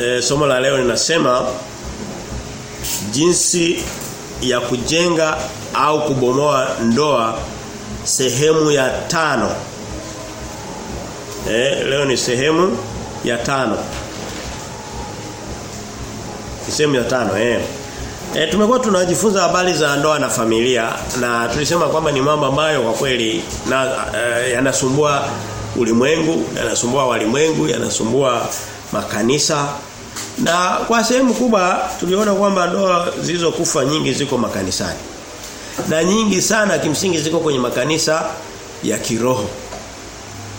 e, somo la leo linasema jinsi ya kujenga au kubomoa ndoa sehemu ya tano. E, leo ni sehemu ya tano. Sehemu ya tano eh. E, tumekuwa tunajifunza habari za ndoa na familia na tulisema kwamba ni mambo ambayo kwa kweli na e, yanasumbua ulimwengu, yanasumbua walimwengu, yanasumbua makanisa na kwa sehemu kubwa tuliona kwamba ndoa zilizokufa nyingi ziko makanisani. Na nyingi sana kimsingi ziko kwenye makanisa ya kiroho.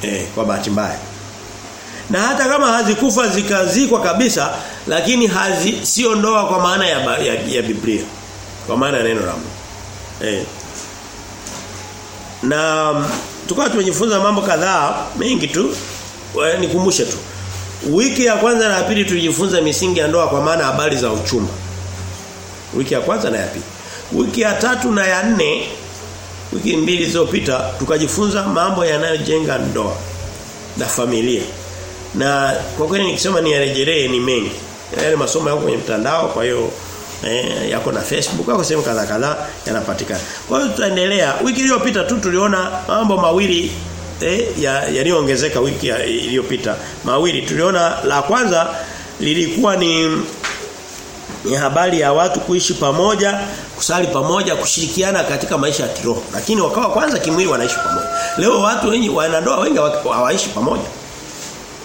Eh, kwa bahati mbaya. Na hata kama hazikufa zikazikwa kabisa lakini hazi sio ndoa kwa maana ya, ya, ya Biblia. Kwa maana ya neno la Mungu. Eh. Na tukawa tumejifunza mambo kadhaa mengi tu nikumbushe tu. Wiki ya kwanza na ya pili tulijifunza misingi ya ndoa kwa maana habari za uchumba. Wiki ya kwanza na ya pili. Wiki ya tatu na ya nne wiki mbili zilizopita tukajifunza mambo yanayojenga ndoa na familia. Na kwa kweli nikisema ni yarejelee ni mengi. Yale masomo yako kwenye mtandao kwa hiyo eh, yako na Facebook yako sehemu kadhaa kadhaa yanapatikana. Kwa hiyo tutaendelea. Wiki iliyopita tu tuliona mambo mawili eh, ya wiki ya, iliyopita. Mawili tuliona la kwanza lilikuwa ni ni habari ya watu kuishi pamoja, kusali pamoja, kushirikiana katika maisha ya kiroho. Lakini wakawa kwanza kimwili wanaishi pamoja. Leo watu wengi wanandoa wengi hawaishi pamoja.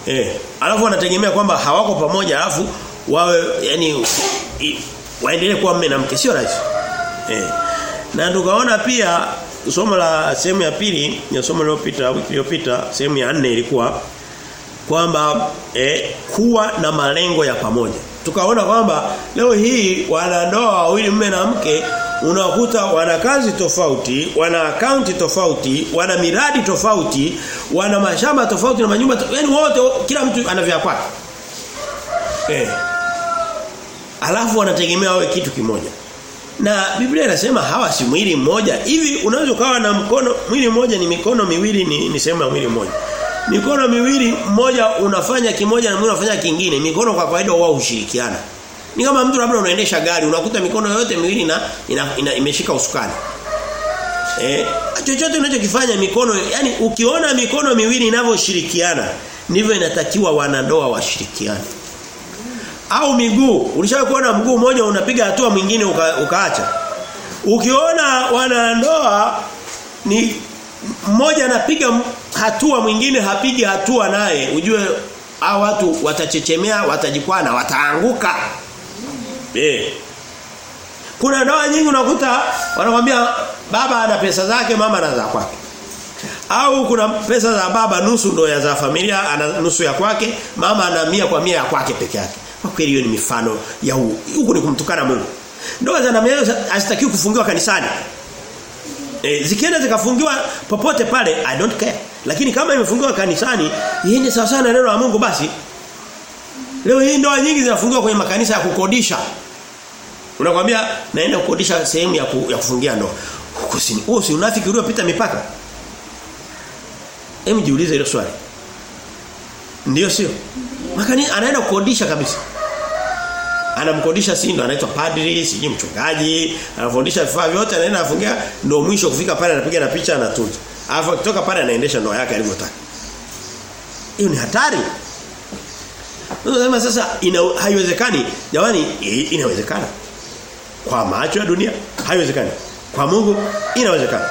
Eh, alafu wanategemea kwamba hawako pamoja alafu wawe yani waendelee kuwa mume na mke sio rahisi. Eh. Na tukaona pia somo la sehemu ya pili ya somo lililopita wiki iliyopita sehemu ya nne ilikuwa kwamba eh, kuwa na malengo ya pamoja. Tukaona kwamba leo hii wanandoa wawili mume na mke unakuta wana kazi tofauti, wana akaunti tofauti, wana miradi tofauti, wana mashamba tofauti na manyumba yani wote kila mtu ana vya kwake. Eh. Alafu wanategemea wawe kitu kimoja. Na Biblia inasema hawa si mwili mmoja. Hivi unaweza ukawa na mkono mwili mmoja ni mikono miwili ni, ni sehemu ya mwili mmoja. Mikono miwili mmoja unafanya kimoja na mwingine unafanya kingine. Mikono kwa kawaida wao ushirikiana. Ni kama mtu labda unaendesha gari unakuta mikono yote miwili na ina, ina, imeshika usukani. Eh, chochote unachokifanya mikono yani ukiona mikono miwili inavyoshirikiana ndivyo inatakiwa wanandoa washirikiane. Au miguu, ulishawahi kuona mguu mmoja unapiga hatua mwingine uka, ukaacha. Ukiona wanandoa ni mmoja anapiga hatua mwingine hapigi hatua naye ujue hao watu watachechemea watajikwana wataanguka. Eh kuna ndoa nyingi unakuta wanakwambia baba ana pesa zake mama ana za kwake. Au kuna pesa za baba nusu ndo ya za familia ana nusu ya kwake mama ana mia kwa mia ya kwake peke yake kwa kweli hiyo ni mifano ya huko ni kumtukana Mungu ndoa za namna hiyo hazitakiwi kufungiwa kanisani E, zikienda zikafungiwa popote pale I don't care. Lakini kama imefungiwa kanisani iende sawa sana neno la Mungu basi. Leo hii ndoa nyingi zinafungiwa kwenye makanisa ya kukodisha. Unakwambia naenda kukodisha sehemu ya, ku, ya kufungia ndoa. Huko si huo si unafiki uliopita mipaka. Hem jiulize hilo swali. Ndio sio? Makani anaenda kukodisha kabisa. Anamkodisha sindo anaitwa padri, siji mchungaji, anafundisha vifaa vyote anaenda afungia ndio mwisho kufika pale anapiga na picha anatunza. Alafu akitoka pale anaendesha ndoa yake alivyotaka. Hiyo ni hatari. Sasa ina, haiwezekani. Jamani inawezekana. Kwa macho ya dunia haiwezekani. Kwa Mungu inawezekana.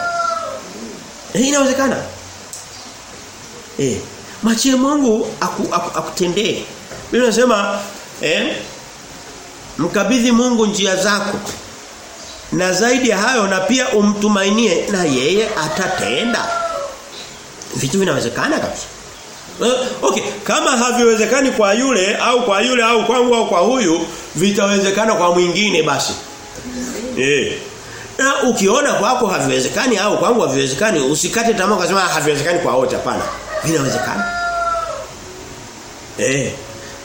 Eh inawezekana. Eh machie Mungu akutendee. Aku, aku Biblia inasema eh mkabidhi Mungu njia zako. Na zaidi ya hayo na pia umtumainie na yeye atatenda. Vitu vinawezekana kabisa. Uh, okay, kama haviwezekani kwa yule au kwa yule au kwangu au kwa huyu, vitawezekana kwa mwingine basi. Eh. Na ukiona kwako haviwezekani au kwangu haviwezekani, usikate tamaa ukasema haviwezekani kwa wote hapana. Vinawezekana. Eh.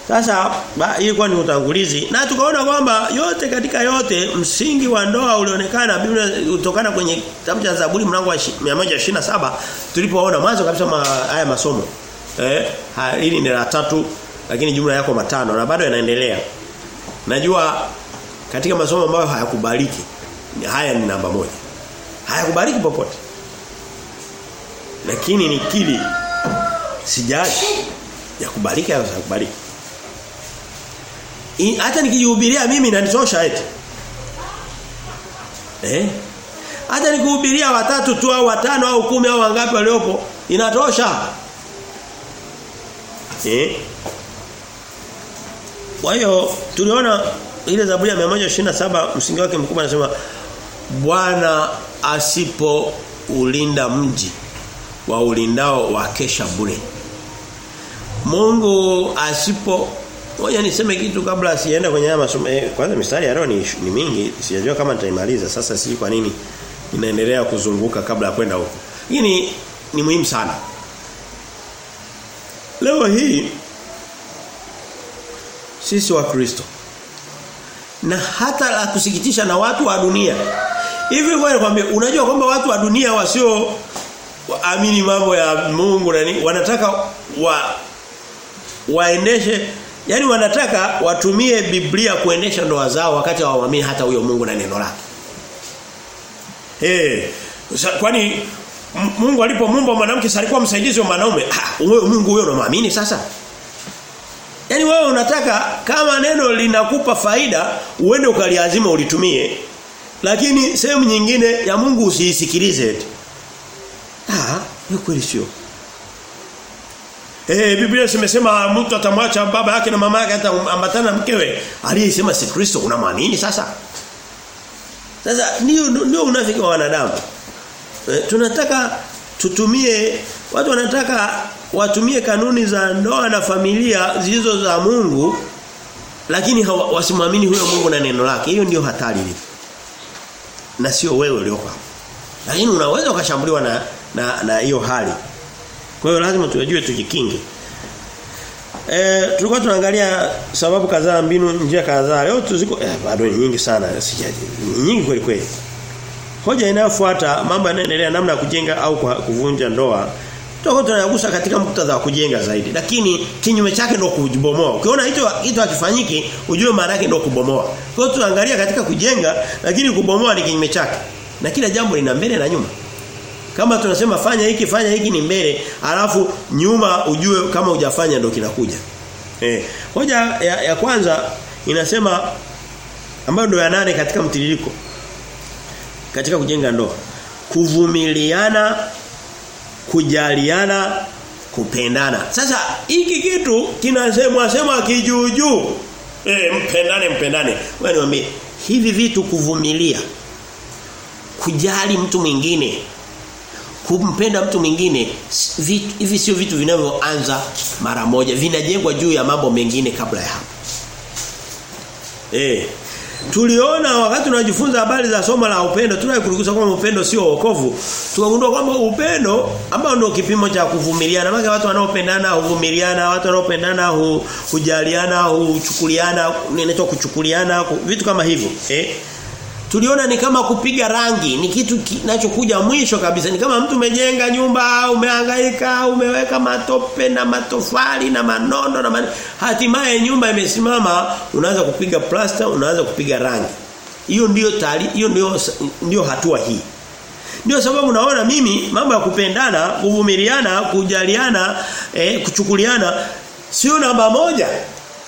Sasa hii kwa ni utangulizi na tukaona kwamba yote katika yote msingi wa ndoa ulionekana Biblia utokana kwenye kitabu cha Zaburi mlango wa 127 tulipoona mwanzo kabisa ma, haya masomo. Eh, hili ni la tatu lakini jumla yako matano na bado yanaendelea. Najua katika masomo ambayo hayakubaliki haya ni namba moja. Hayakubaliki popote. Lakini nikili sijaji ya au kubalika. Hata nikijihubiria mimi inanitosha eti. Eh? Hata nikuhubiria watatu tu au watano au kumi au wangapi waliopo inatosha. Eh? Kwa hiyo tuliona ile Zaburi ya 127 msingi wake mkubwa anasema Bwana asipo ulinda mji wa ulindao wa kesha bure. Mungu asipo Ngoja niseme kitu kabla sienda kwenye haya masomo. Eh, kwanza mistari ya leo ni, ni mingi, sijajua kama nitaimaliza. Sasa si kwa nini inaendelea kuzunguka kabla ya kwenda huko. Hii ni, ni muhimu sana. Leo hii sisi wa Kristo na hata la kusikitisha na watu wa dunia. Hivi wewe unajua kwamba watu wa dunia wasio waamini mambo ya Mungu na nini wanataka wa waendeshe yani wanataka watumie Biblia kuendesha ndoa zao wakati hawaamini hata huyo Mungu na neno lake. Eh, kwani Mungu alipomuumba mwanamke si alikuwa msaidizi wa mwanaume? Ah, Mungu huyo unamwamini sasa? Yaani wewe unataka kama neno linakupa faida uende ukaliazima ulitumie lakini sehemu nyingine ya Mungu usiisikilize eti. Ah, ni kweli sio. Eh Biblia imesema mtu atamwacha baba yake na mama yake ataambatana na mkewe. Aliyesema si Kristo unamwamini sasa? Sasa ndio ndio unafiki wa wanadamu. E, tunataka tutumie watu wanataka watumie kanuni za ndoa na familia zilizo za Mungu lakini wasimwamini huyo Mungu na neno lake. Hiyo ndio hatari ile. Na sio wewe ulioko hapo. Lakini unaweza ukashambuliwa na na hiyo hali. Kwa hiyo lazima tujue tujikinge. Eh tulikuwa tunaangalia sababu kadhaa mbinu njia kadhaa. Leo tuziko eh, bado ni nyingi sana. Sijaji. Nyingi kweli kweli. Hoja inayofuata mambo yanaendelea namna ya kujenga au kuvunja ndoa. Tutakuwa tunayagusa katika muktadha wa kujenga zaidi. Lakini kinyume chake ndio kujibomoa. Ukiona hicho hicho hakifanyiki, ujue maana yake ndio kubomoa. Kwa hiyo tunaangalia katika kujenga lakini kubomoa ni kinyume chake. Na kila jambo lina mbele na nyuma. Kama tunasema fanya hiki fanya hiki ni mbele, alafu nyuma ujue kama hujafanya ndio kinakuja. Eh, hoja ya, ya kwanza inasema ambayo ndio ya nane katika mtiririko. Katika kujenga ndoa. Kuvumiliana, kujaliana, kupendana. Sasa hiki kitu kinasemwa sema kijuujuu. Eh, mpendane mpendane. Wewe niambie hivi vitu kuvumilia kujali mtu mwingine kumpenda mtu mwingine hivi sio vitu vinavyoanza mara moja. Vinajengwa juu ya mambo mengine kabla ya hapo. Eh tuliona wakati tunajifunza habari za somo la upendo tunaikurugusa kwamba upendo sio wokovu. Tukagundua kwamba upendo ambao ndio kipimo cha kuvumiliana. Maana watu wanaopendana huvumiliana watu wanaopendana hujaliana huchukuliana inaitwa kuchukuliana vitu kama hivyo eh tuliona ni kama kupiga rangi ni kitu kinachokuja mwisho kabisa. Ni kama mtu umejenga nyumba umehangaika umeweka matope na matofali na manondo na man... hatimaye nyumba imesimama unaanza kupiga plasta unaanza kupiga rangi. Hiyo ndio tali hiyo ndio ndio hatua hii. Ndio sababu naona mimi mambo ya kupendana kuvumiliana kujaliana eh, kuchukuliana sio namba moja.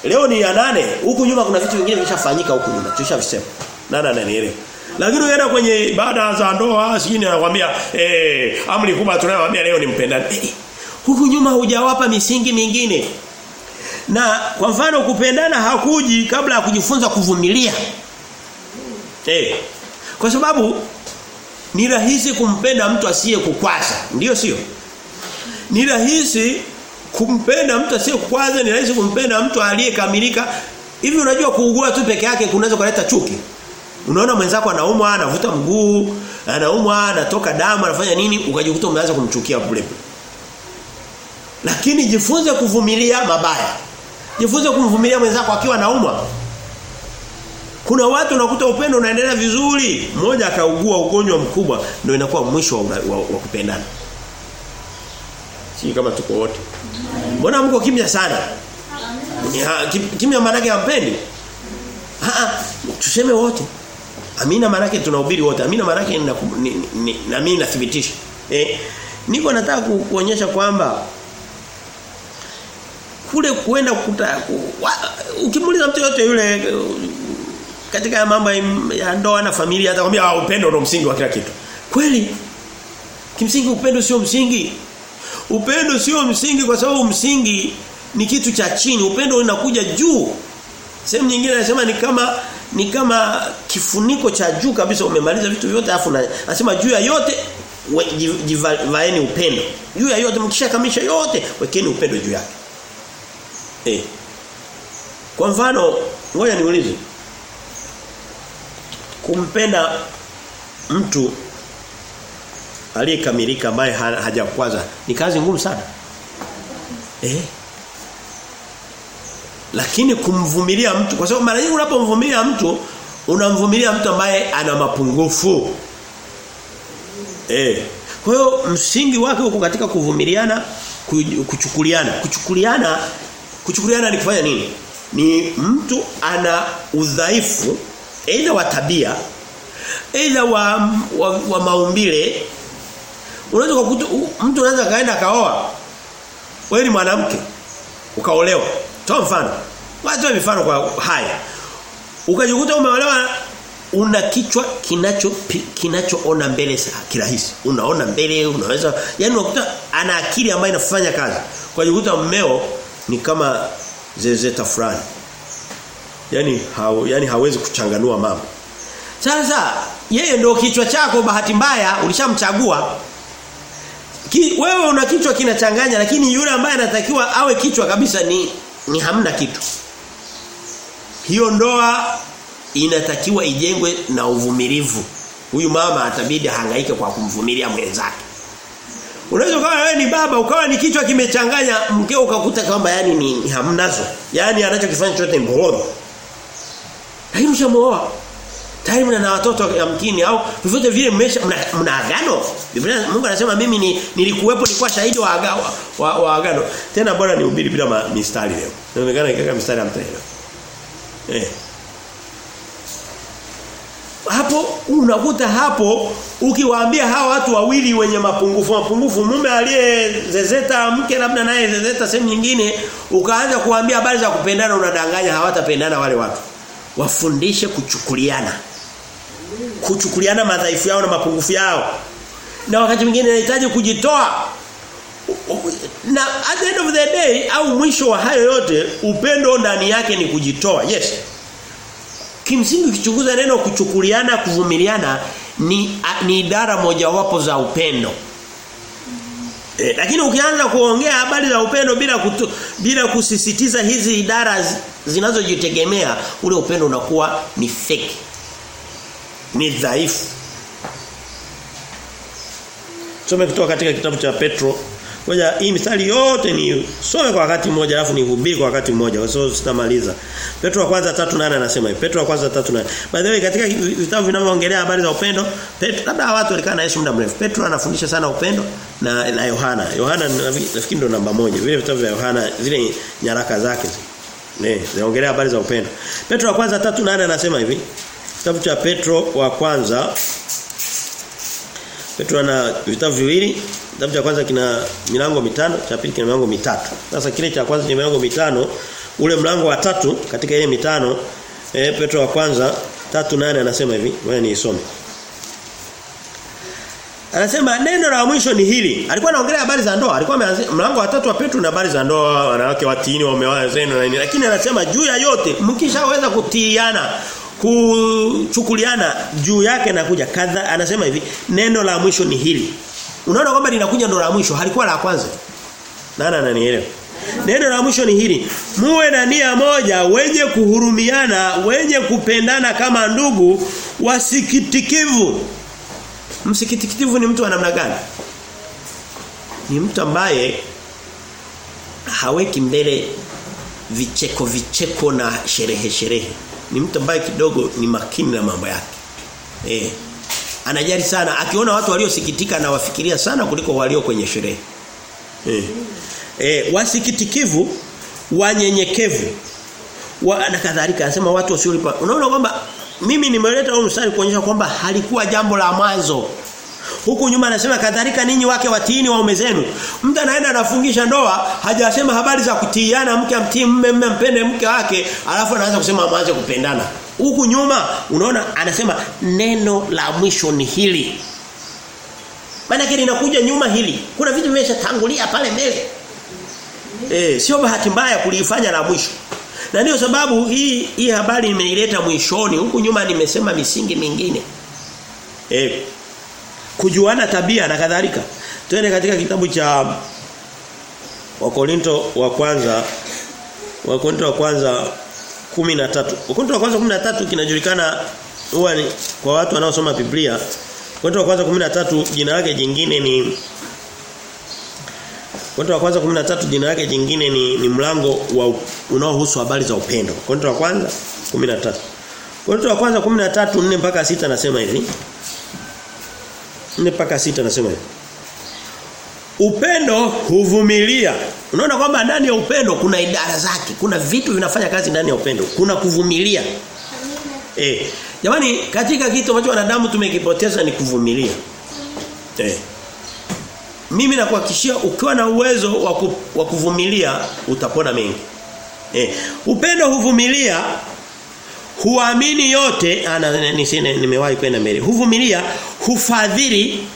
Leo ni ya nane huku nyuma kuna vitu vingine vimeshafanyika huku nyuma tushavisema nani ananielewa lakini ukienda kwenye ibada za ndoa sijini anakuambia eh amri kubwa tunayowaambia leo ni mpendane eh, huku nyuma hujawapa misingi mingine. Na kwa mfano kupendana hakuji kabla ya kujifunza kuvumilia. Eh kwa sababu ni rahisi kumpenda mtu asiye kukwaza ndio sio? Ni rahisi kumpenda mtu asiye kukwaza ni rahisi kumpenda mtu aliyekamilika. Hivi unajua kuugua tu peke yake kunaweza kuleta chuki Unaona mwenzako anaumwa, anavuta mguu, anaumwa, anatoka damu, anafanya nini, ukajikuta umeanza kumchukia kule. Lakini jifunze kuvumilia mabaya. Jifunze kumvumilia mwenzako akiwa anaumwa. Kuna watu unakuta upendo unaendelea vizuri, mmoja akaugua ugonjwa mkubwa ndio inakuwa mwisho wa, wa, wa kupendana. Si kama tuko wote. Mbona mko kimya sana? Kimya maana yake hampendi. Ah tuseme wote. Amina maana yake tunahubiri wote. Amina maana yake na mimi nathibitisha. Eh niko nataka kuonyesha kwamba kule kuenda kukuta ukimuuliza mtu yote yule katika mambo ya ndoa na familia atakwambia upendo ndio msingi wa kila kitu. Kweli? Kimsingi upendo sio msingi. Upendo sio msingi kwa sababu msingi ni kitu cha chini. Upendo unakuja juu. Sehemu nyingine anasema ni kama ni kama kifuniko cha juu kabisa umemaliza vitu vyote afu nasema juu ya yote jivaeni upendo. Juu ya yote mkishakamisha yote wekeni upendo juu yake. Eh. Kwa mfano, ngoja niulize. Kumpenda mtu aliyekamilika ambaye hajakwaza ni kazi ngumu sana. Eh? Lakini kumvumilia mtu kwa sababu mara nyingi unapomvumilia mtu unamvumilia mtu ambaye ana mapungufu. Eh. Kwa hiyo msingi wake uko katika kuvumiliana, kuchukuliana. Kuchukuliana kuchukuliana ni kufanya nini? Ni mtu ana udhaifu aidha wa tabia aidha wa, wa, wa maumbile unaweza mtu anaweza kaenda kaoa wewe ni mwanamke ukaolewa toa mfano. Watoe mifano kwa haya. Ukajikuta umeolewa una kichwa kinacho kinachoona mbele kirahisi. Unaona mbele unaweza yani unakuta ana akili ambayo inafanya kazi. Kwa jikuta mmeo ni kama zezeta fulani. Yaani hao yani hawezi kuchanganua mambo. Sasa yeye ndio kichwa chako bahati mbaya ulishamchagua. Ki, wewe una kichwa kinachanganya lakini yule ambaye anatakiwa awe kichwa kabisa ni ni hamna kitu. Hiyo ndoa inatakiwa ijengwe na uvumilivu. Huyu mama atabidi ahangaike kwa kumvumilia mwenzake. Unaweza kama wewe ni baba ukawa ni kichwa kimechanganya mkeo ukakuta kwamba yani ni, ni hamnazo. Yani anachokifanya chote mboro. Lakini ushamuoa. Tayari mna na watoto yamkini au vyovyote vile mmesha mna, agano. Biblia Mungu anasema mimi ni, nilikuwepo nilikuwa shahidi wa, aga, wa, wa agano. Tena bora nihubiri bila mistari leo. Inaonekana ikaka mistari hamtaelewa. Eh. Hapo unakuta hapo ukiwaambia hawa watu wawili wenye mapungufu mapungufu mume aliyezezeta mke labda naye zezeta sehemu nyingine ukaanza kuambia habari za kupendana unadanganya hawatapendana wale watu wafundishe kuchukuliana kuchukuliana madhaifu yao na mapungufu yao. Na wakati mwingine inahitaji kujitoa. Na at the end of the day au mwisho wa hayo yote upendo ndani yake ni kujitoa. Yes. Kimsingi ukichunguza neno kuchukuliana kuvumiliana ni a, ni idara mojawapo za upendo. E, lakini ukianza kuongea habari za upendo bila kutu, bila kusisitiza hizi idara zinazojitegemea ule upendo unakuwa ni fake. Ni dhaifu. Tume kutoka katika kitabu cha Petro. Ngoja hii mithali yote ni some kwa wakati mmoja alafu nihubiri kwa wakati mmoja kwa sababu sitamaliza. Petro wa kwanza 3:8 anasema hivi. Petro wa kwanza 3:8. By the way katika vitabu vinavyoongelea habari za upendo, Petro labda watu walikaa na Yesu muda mrefu. Petro anafundisha sana upendo na na Yohana. Yohana nafikiri ndo namba moja. Vile vitabu vya Yohana zile nyaraka zake zile. zinaongelea habari za upendo. Petro wa kwanza 3:8 anasema hivi. Kitabu cha Petro wa kwanza Petro ana vitabu viwili. Kitabu cha kwanza kina milango mitano, cha pili kina milango mitatu. Sasa kile cha kwanza kina milango mitano, ule mlango wa tatu katika ile mitano, eh Petro wa kwanza 3:8 anasema hivi, ngoja niisome. Anasema neno la mwisho ni hili. Alikuwa anaongelea habari za ndoa. Alikuwa mlango wa tatu wa Petro na habari za ndoa, wanawake watini, wameoa zenu na nini. Lakini anasema juu ya yote mkishaweza kutiiana kuchukuliana juu yake na kuja. Kadha anasema hivi neno la mwisho ni hili. Unaona kwamba linakuja ndo la mwisho halikuwa la kwanza. Nani ananielewa? Neno la mwisho ni hili muwe na nia moja wenye kuhurumiana wenye kupendana kama ndugu wasikitikivu. Msikitikivu ni mtu wa namna gani? Ni mtu ambaye haweki mbele vicheko vicheko na sherehe sherehe ni mtu ambaye kidogo ni makini na mambo yake. Eh. Anajali sana akiona watu waliosikitika na wafikiria sana kuliko walio kwenye sherehe. Eh. Eh, wasikitikivu wanyenyekevu wa, na kadhalika anasema watu wasiolipa unaona kwamba mimi nimeleta huu mstari kuonyesha kwamba halikuwa jambo la mwanzo huku nyuma anasema kadhalika ninyi wake watiini waume zenu. Mtu anaenda anafungisha ndoa hajasema habari za kutiiana mke amtii mume mume mpende mke wake alafu anaanza kusema mwanze kupendana. Huku nyuma unaona anasema neno la mwisho ni hili. Maana yake linakuja nyuma hili. Kuna vitu vimeshatangulia pale mbele. Eh sio bahati mbaya kulifanya la mwisho. Na ndio sababu hii hii habari nimeileta mwishoni. Huku nyuma nimesema misingi mingine. Eh kujuana tabia na kadhalika. Twende katika kitabu cha Wakorinto wa kwanza Wakorinto wa kwanza 13 Wakorinto wa kwanza 13 kinajulikana huwa ni kwa watu wanaosoma Biblia. Wakorinto wa kwanza 13 jina lake jingine ni Wakorinto wa kwanza 13 jina lake jingine ni, ni mlango wa unaohusu habari za upendo. Wakorinto wa kwanza 13 Wakorinto wa kwanza 13 4 mpaka 6 nasema hivi 4 mpaka 6 nasema hivi Upendo huvumilia. Unaona kwamba ndani ya upendo kuna idara zake, kuna vitu vinafanya kazi ndani ya upendo. Kuna kuvumilia. Eh. Jamani katika kitu ambacho wanadamu tumekipoteza ni kuvumilia. Eh. Mimi nakuhakikishia ukiwa na uwezo wa wa kuvumilia utapona mengi. Eh. Upendo huvumilia huamini yote ana nimewahi kwenda mbele. Huvumilia, hufadhili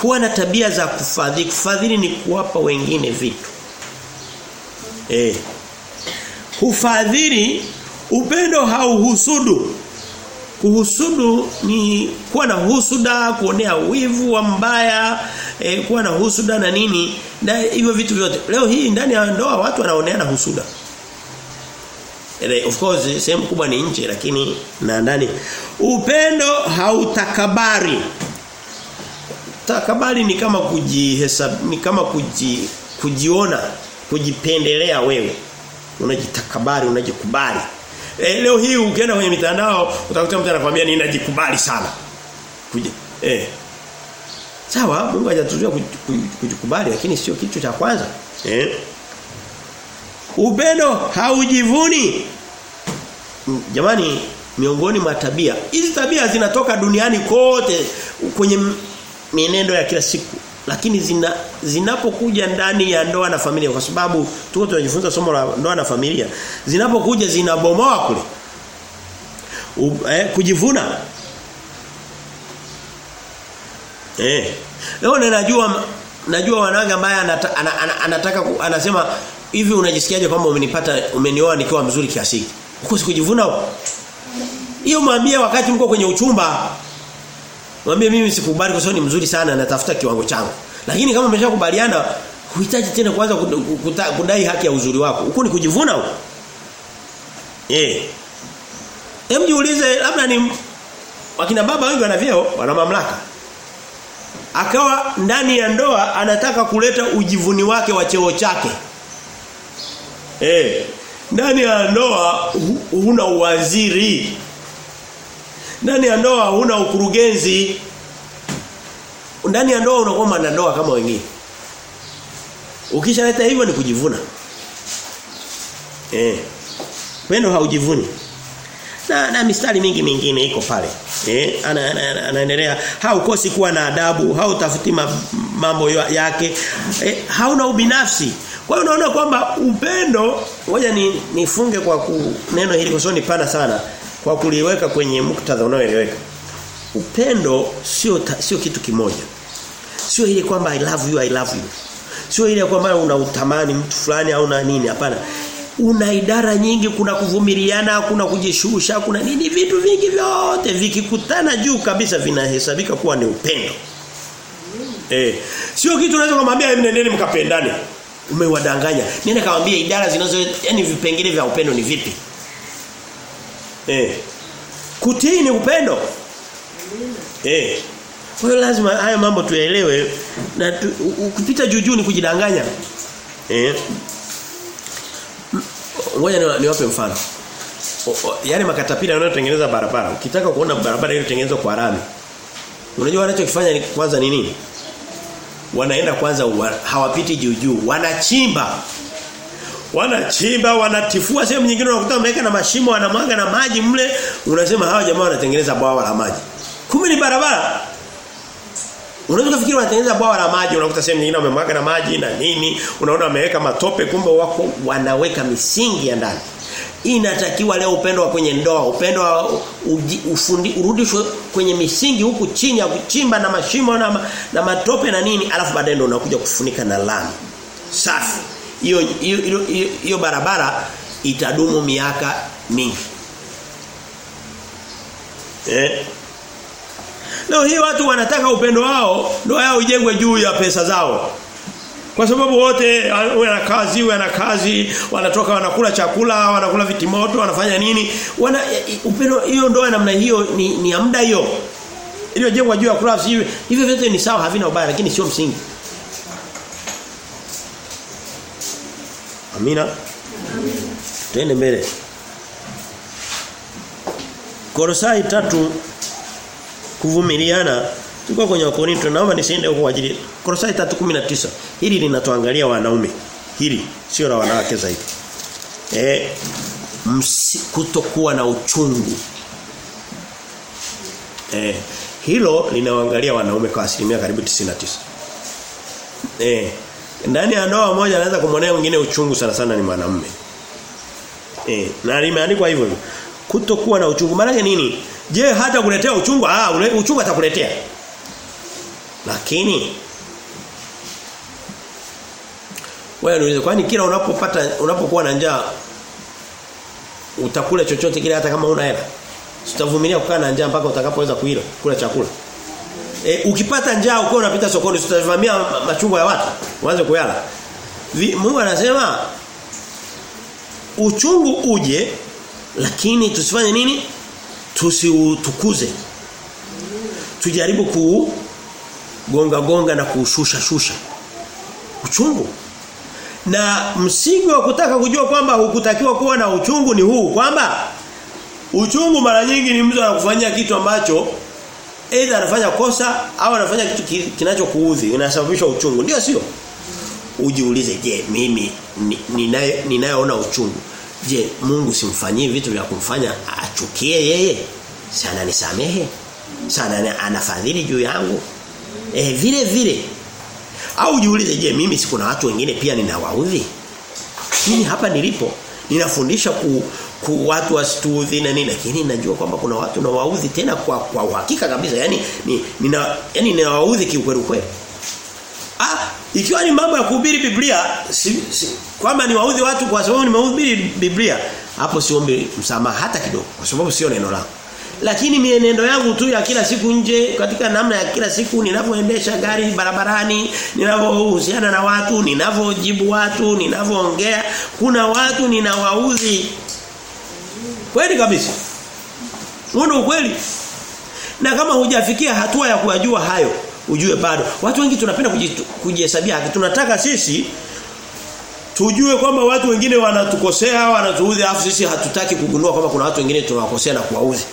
kuwa na tabia za kufadhili. Kufadhili ni kuwapa wengine vitu. Eh. Hufadhili upendo hauhusudu. Kuhusudu ni kuwa na husuda, kuonea wivu wa mbaya, eh, kuwa na husuda na nini, na hivyo vitu vyote. Leo hii ndani ya ndoa watu wanaoneana husuda. Of course sehemu kubwa ni nje lakini na ndani. Upendo hautakabari. Takabari ni kama kujihesabu ni kama kuji, kujiona kujipendelea wewe. Unajitakabari unajikubali. E, leo hii ukienda kwenye mitandao utakuta mtu anakuambia ninajikubali sana. Kuji, eh. Sawa Mungu hajatuzuia kujikubali lakini sio kitu cha kwanza. Eh upendo haujivuni. Jamani miongoni mwa tabia hizi tabia zinatoka duniani kote kwenye mienendo ya kila siku lakini zina zinapokuja ndani ya ndoa na familia kwa sababu tuko tunajifunza somo la ndoa na familia zinapokuja zinabomoa kule. U, eh, kujivuna. Eh. Leo najua najua wanawake ambaye anata, ana, ana, anataka anasema hivi unajisikiaje kwamba umenipata umenioa nikiwa mzuri kiasi hiki Huko sikujivuna hiyo mwambie wakati mko kwenye uchumba Mwambie mimi sikubali kwa sababu ni mzuri sana natafuta kiwango changu. Lakini kama umeshakubaliana huhitaji tena kuanza kudai haki ya uzuri wako. Huko ni kujivuna huko. Eh. Hem jiulize labda ni wakina baba wengi wana vyeo, wana mamlaka. Akawa ndani ya ndoa anataka kuleta ujivuni wake wa cheo chake. Eh. Ndani ya ndoa huna uwaziri. Ndani ya ndoa huna ukurugenzi. Ndani ya ndoa unakuwa na ndoa kama wengine. Ukishaleta hivyo ni kujivuna. Eh Wendo haujivuni. Na, na mistari mingi mingine iko pale eh anaendelea ana, ana, haukosi kuwa na adabu hautafuti mambo yake eh, hauna ubinafsi kwa hiyo unaona kwamba upendo ngoja ni nifunge kwa ku, neno hili kwa sababu ni pana sana kwa kuliweka kwenye muktadha unaoeleweka. Upendo sio sio kitu kimoja. Sio ile kwamba I love you I love you. Sio ile kwamba unautamani mtu fulani au na nini hapana. Una idara nyingi kuna kuvumiliana, kuna kujishusha, kuna nini vitu vingi vyote vikikutana juu kabisa vinahesabika kuwa ni upendo. Eh, sio kitu unaweza kumwambia nendeni mkapendane. Umewadanganya. Nenda kawaambia idara zinazo yani vipengele vya upendo ni vipi? Eh. Kutii ni upendo. Eh. Kwa hiyo lazima haya mambo tuyaelewe na tu, kupita juu juu ni kujidanganya. Eh. Ngoja ni, niwape mfano. Yale makatapila yanayotengeneza barabara. Ukitaka kuona barabara iliyotengenezwa kwa rami. Unajua wanachokifanya ni kwanza ni nini? Wanaenda kwanza wa, hawapiti juu juu, wanachimba. wanachimba wanatifua sehemu nyingine unakuta wameweka na mashimo wanamwaga na maji mle unasema hawa jamaa wanatengeneza bwawa la maji kumi ni barabara Unaweza kufikiri wanatengeneza bwawa la maji unakuta sehemu nyingine wamemwaga na maji na nini unaona wameweka matope kumbe wako wanaweka misingi ya ndani. Inatakiwa leo upendo wa kwenye ndoa upendo wa ufundi urudishwe kwenye misingi huku chini ya kuchimba na mashimo na, ma, na matope na nini alafu baadaye ndio unakuja kufunika na lami. Safi. Hiyo hiyo barabara itadumu miaka mingi. Eh Leo hii watu wanataka upendo wao ndoa yao ijengwe juu ya pesa zao. Kwa sababu wote wana kazi, wana kazi, wanatoka wanakula chakula, wanakula vitimoto, wanafanya nini? Wana upendo hiyo ndoa namna hiyo ni, ni ya muda hiyo. Iliyojengwa juu ya kula hivi hivyo vyote ni sawa havina ubaya lakini sio msingi. Amina. Tuende mbele. Korosai tatu kuvumiliana. Tuko kwenye Wakorinto naomba nisiende huko ajili Kolosai 3:19 hili linatuangalia wanaume. Hili sio la wanawake zaidi. Eh kutokuwa na uchungu. Eh hilo linawaangalia wanaume kwa asilimia karibu 99 eh ndani ya ndoa moja anaweza kumwonea mwingine uchungu sana sana ni mwanamume. Eh na limeandikwa hivyo kutokuwa na uchungu. Maana nini Je, hata kuletea uchungu? Ah, uchungu atakuletea. Lakini wewe unaweza kwani kila unapopata unapokuwa na njaa utakula chochote kile hata kama una hela. Sitavumilia kukaa na njaa mpaka utakapoweza kuila kula chakula. E, ukipata njaa uko unapita sokoni utavamia machungwa ya watu uanze kuyala. Mungu anasema uchungu uje lakini tusifanye nini? Tusiutukuze tujaribu kugonga gonga na kuushusha shusha. Uchungu. Na msingi wa kutaka kujua kwamba hukutakiwa kuwa na uchungu ni huu kwamba uchungu mara nyingi ni mtu anakufanyia kitu ambacho aidha anafanya kosa au anafanya kitu kinachokuudhi inasababisha uchungu. Ndio sio? Ujiulize je mimi ninayeona ni ni uchungu Je, Mungu simfanyie vitu vya kumfanya achukie yeye? Sana nisamehe. Sana anafadhili juu yangu. Eh vile vile. Au jiulize je, mimi si kuna watu wengine pia ninawaudhi? Mimi hapa nilipo ninafundisha ku, ku watu wasituudhi na nini lakini najua kwamba kuna watu na waudhi tena kwa kwa uhakika kabisa. Yaani ni nina yani ninawaudhi kiukweli kweli. Ikiwa ni mambo ya kuhubiri Biblia si, si, kwamba ni waudhi watu kwa sababu nimehubiri Biblia, hapo siombi msamaha hata kidogo kwa sababu sio neno langu. Lakini mienendo yangu tu ya kila siku nje katika namna ya kila siku ninavyoendesha gari barabarani, ninavyohusiana na watu, ninavyojibu watu, ninavyoongea, kuna watu ninawaudhi. Kweli kabisa. Huo ukweli. Na kama hujafikia hatua ya kuyajua hayo, ujue bado. Watu wengi tunapenda kujihesabia haki. Tunataka sisi tujue kwamba watu wengine wanatukosea, wanatuudhi afu sisi hatutaki kugundua kwamba kuna watu wengine tunawakosea na kuwaudhi.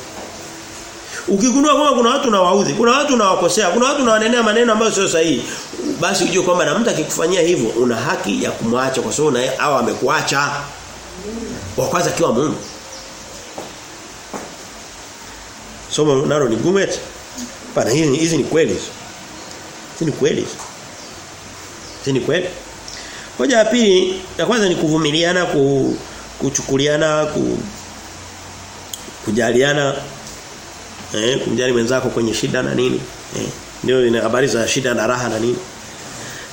Ukigundua kwamba kuna watu unawaudhi, kuna watu nawakosea, kuna watu nawanenea maneno ambayo sio sahihi, basi ujue kwamba na mtu akikufanyia hivyo una haki ya kumwacha kwa sababu naye au amekuacha. Wa kwanza kiwa Mungu. Somo nalo ni gumu eti. Pana hizi hizi ni kweli. Hizi ni kweli. Si ni kweli. Hoja ya pili ya kwanza ni kuvumiliana, ku, kuchukuliana, ku, kujaliana eh kumjali mwenzako kwenye shida na nini. Eh ndio ina habari za shida na raha na nini.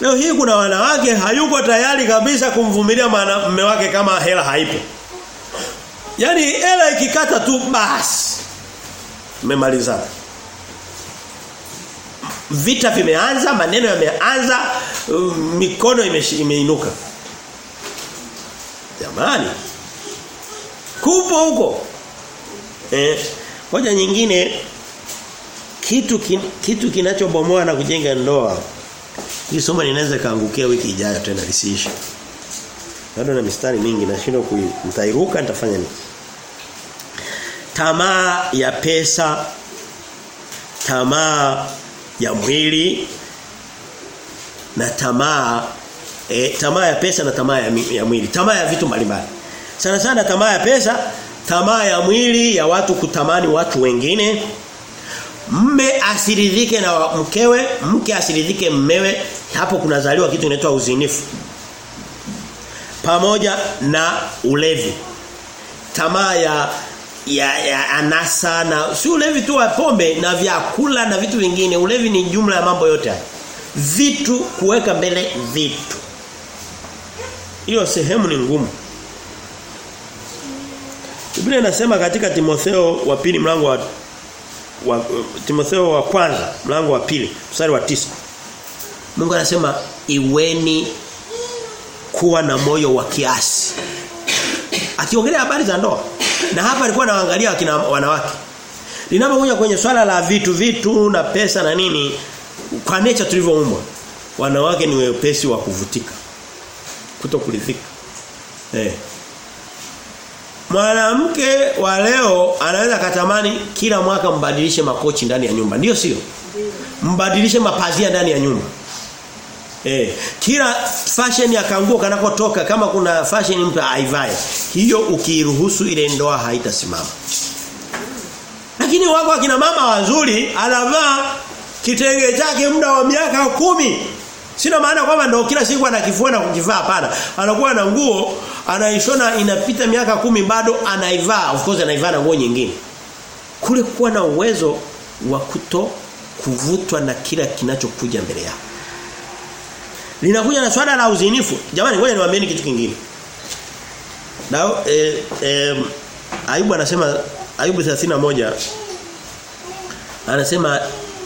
Leo hii kuna wanawake hayuko tayari kabisa kumvumilia mume wake kama hela haipo. Yaani hela ikikata tu basi. Mmemalizana. Vita vimeanza, maneno yameanza, um, mikono imeinuka. Jamani. Kupo huko. Eh, moja nyingine kitu kin, kitu kinachobomoa na kujenga ndoa. Hii somo linaweza kaangukia wiki ijayo tena lisiishe. Bado na mistari mingi nashindwa kuitairuka nitafanya nini? Tamaa ya pesa, tamaa ya mwili na tamaa E, tamaa ya pesa na tamaa ya, ya mwili. Tamaa ya vitu mbalimbali. Sana sana tamaa ya pesa, tamaa ya mwili ya watu kutamani watu wengine. Mme asiridhike na mkewe, mke asiridhike mmewe, hapo kunazaliwa kitu kinaitwa uzinifu. Pamoja na ulevi. Tamaa ya ya, ya anasa na si ulevi tu wa pombe na vyakula na vitu vingine. Ulevi ni jumla ya mambo yote. Vitu kuweka mbele vitu. Hiyo sehemu ni ngumu. Biblia inasema katika Timotheo wa pili mlango wa, wa Timotheo wa kwanza mlango wa pili mstari wa tisa Mungu anasema iweni kuwa na moyo wa kiasi. Akiongelea habari za ndoa. Na hapa alikuwa anaangalia wakina wanawake. Linapokuja kwenye swala la vitu vitu na pesa na nini kwa nature tulivyoumbwa wanawake ni wepesi wa kuvutika kutokuridhika. Eh. Mwanamke wa leo anaweza katamani kila mwaka mbadilishe makochi ndani ya nyumba. Ndio sio? Mbadilishe mapazia ndani ya nyumba. Eh, kila fashion ya kanguo kanakotoka kama kuna fashion mpya aivae. Hiyo ukiruhusu ile ndoa haitasimama. Lakini wako akina mama wazuri anavaa kitenge chake muda wa miaka kumi Sina maana kwamba ndio kila siku anakifua na kukivaa hapana. Anakuwa na nguo anaishona inapita miaka kumi bado anaivaa. Of course anaivaa na nguo nyingine. Kule kuwa na uwezo wa kuto kuvutwa na kila kinachokuja mbele yako. Linakuja na swala la uzinifu. Jamani ngoja niwaambieni kitu kingine. Na eh, eh, Ayubu anasema Ayubu 31 anasema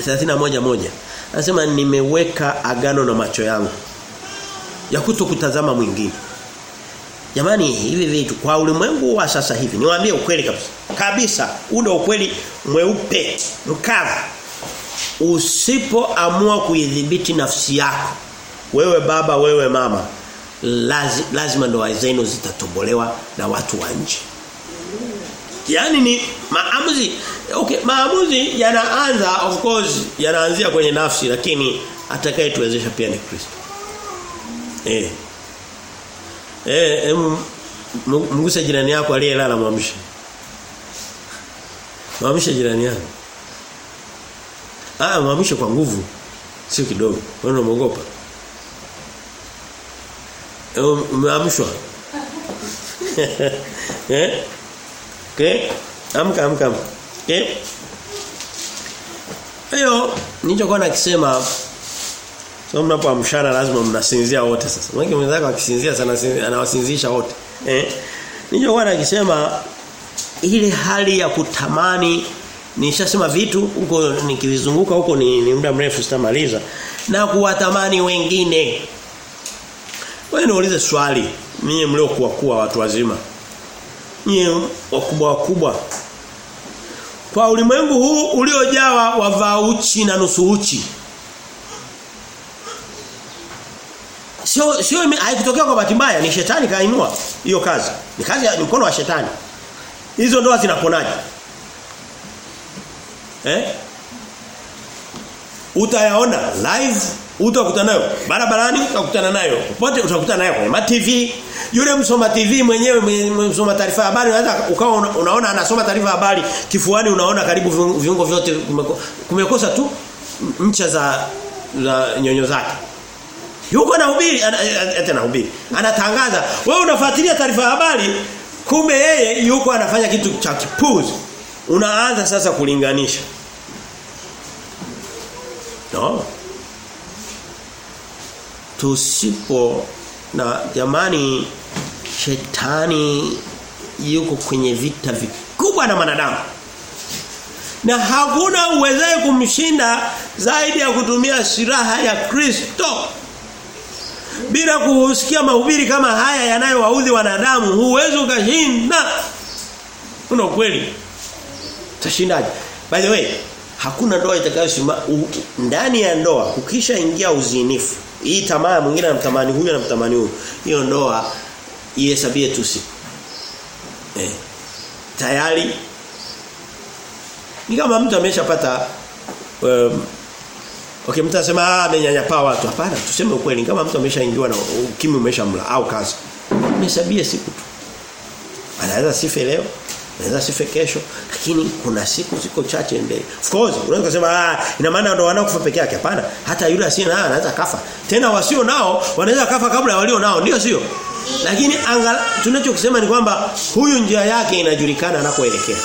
31 moja Anasema nimeweka agano na macho yangu ya kutokutazama mwingine. Jamani hivi vitu kwa ulimwengu wa sasa hivi niwaambie ukweli kabisa. Kabisa, ule ukweli mweupe, mkavu. Usipoamua kuidhibiti nafsi yako, wewe baba, wewe mama, lazi, lazima ndoa zenu zitatobolewa na watu wa nje. yani ni maamuzi okay maamuzi yanaanza of course yanaanzia kwenye nafsi lakini atakayetuwezesha pia ni Kristo. Eh. Eh, em, mguse jirani yako aliyelala mwamshe. Mwamshe jirani yako. Ah, mwamshe kwa nguvu. Sio kidogo. Wewe unaogopa. Umeamshwa. eh? Okay? Amka amka. Okay? Hiyo nilichokuwa nakisema sio mnapoamshana lazima mnasinzia wote sasa. Mwenge mwenzako akisinzia sana anawasinzisha wote. Eh? Nilichokuwa nakisema ile hali ya kutamani nishasema vitu huko nikivizunguka huko ni, ni muda mrefu sitamaliza na kuwatamani wengine. Wewe niulize swali, ninyi mliokuwa kuwa watu wazima. Nyie wakubwa wakubwa. Kwa ulimwengu huu uliojawa wavaa uchi na nusu uchi. Sio sio haikutokea kwa bahati mbaya, ni shetani kainua hiyo kazi. Ni kazi ya mkono wa shetani. Hizo ndoa zinaponaje? Eh? Utayaona live, utakutana nayo barabarani, utakutana nayo. Popote utakutana nayo kwenye TV. Yule msoma TV mwenyewe msoma taarifa ya habari unaweza ukawa unaona anasoma taarifa ya habari kifuani unaona karibu viungo vyote kumekosa tu ncha za za nyonyo zake. Yuko anahubiri hata anahubiri. Anatangaza, wewe unafuatilia taarifa ya habari kumbe yeye yuko anafanya kitu cha kipuzi. Unaanza sasa kulinganisha. No. Tusipo na jamani shetani yuko kwenye vita vikubwa na manadamu. Na hakuna uwezaye kumshinda zaidi ya kutumia silaha ya Kristo. Bila kuusikia mahubiri kama haya yanayowaudhi wanadamu, huwezi ukashinda. Kuna kweli. Utashindaje? By the way, hakuna ndoa itakayosimama ndani ya ndoa ukishaingia uzinifu. Hii tamaa mwingine anamtamani huyu anamtamani huyu. Hiyo ndoa ihesabie tu si Eh. Tayari ni kama mtu ameshapata um, Okay mtu anasema ah amenyanyapaa watu. Hapana, tuseme ukweli kama mtu ameshaingiwa na ukimwi umeshamla au kansa. Mhesabie siku tu. Anaweza sife leo, anaweza sife kesho, lakini kuna siku ziko chache mbele. Of course, unaweza kusema ah ina maana ndo wanaokufa peke yake. Hapana, hata yule asiye nao anaweza kafa. Tena wasio nao wanaweza kafa kabla ya walio nao, ndio sio? Lakini tunachokisema ni kwamba huyu njia yake inajulikana anakoelekea.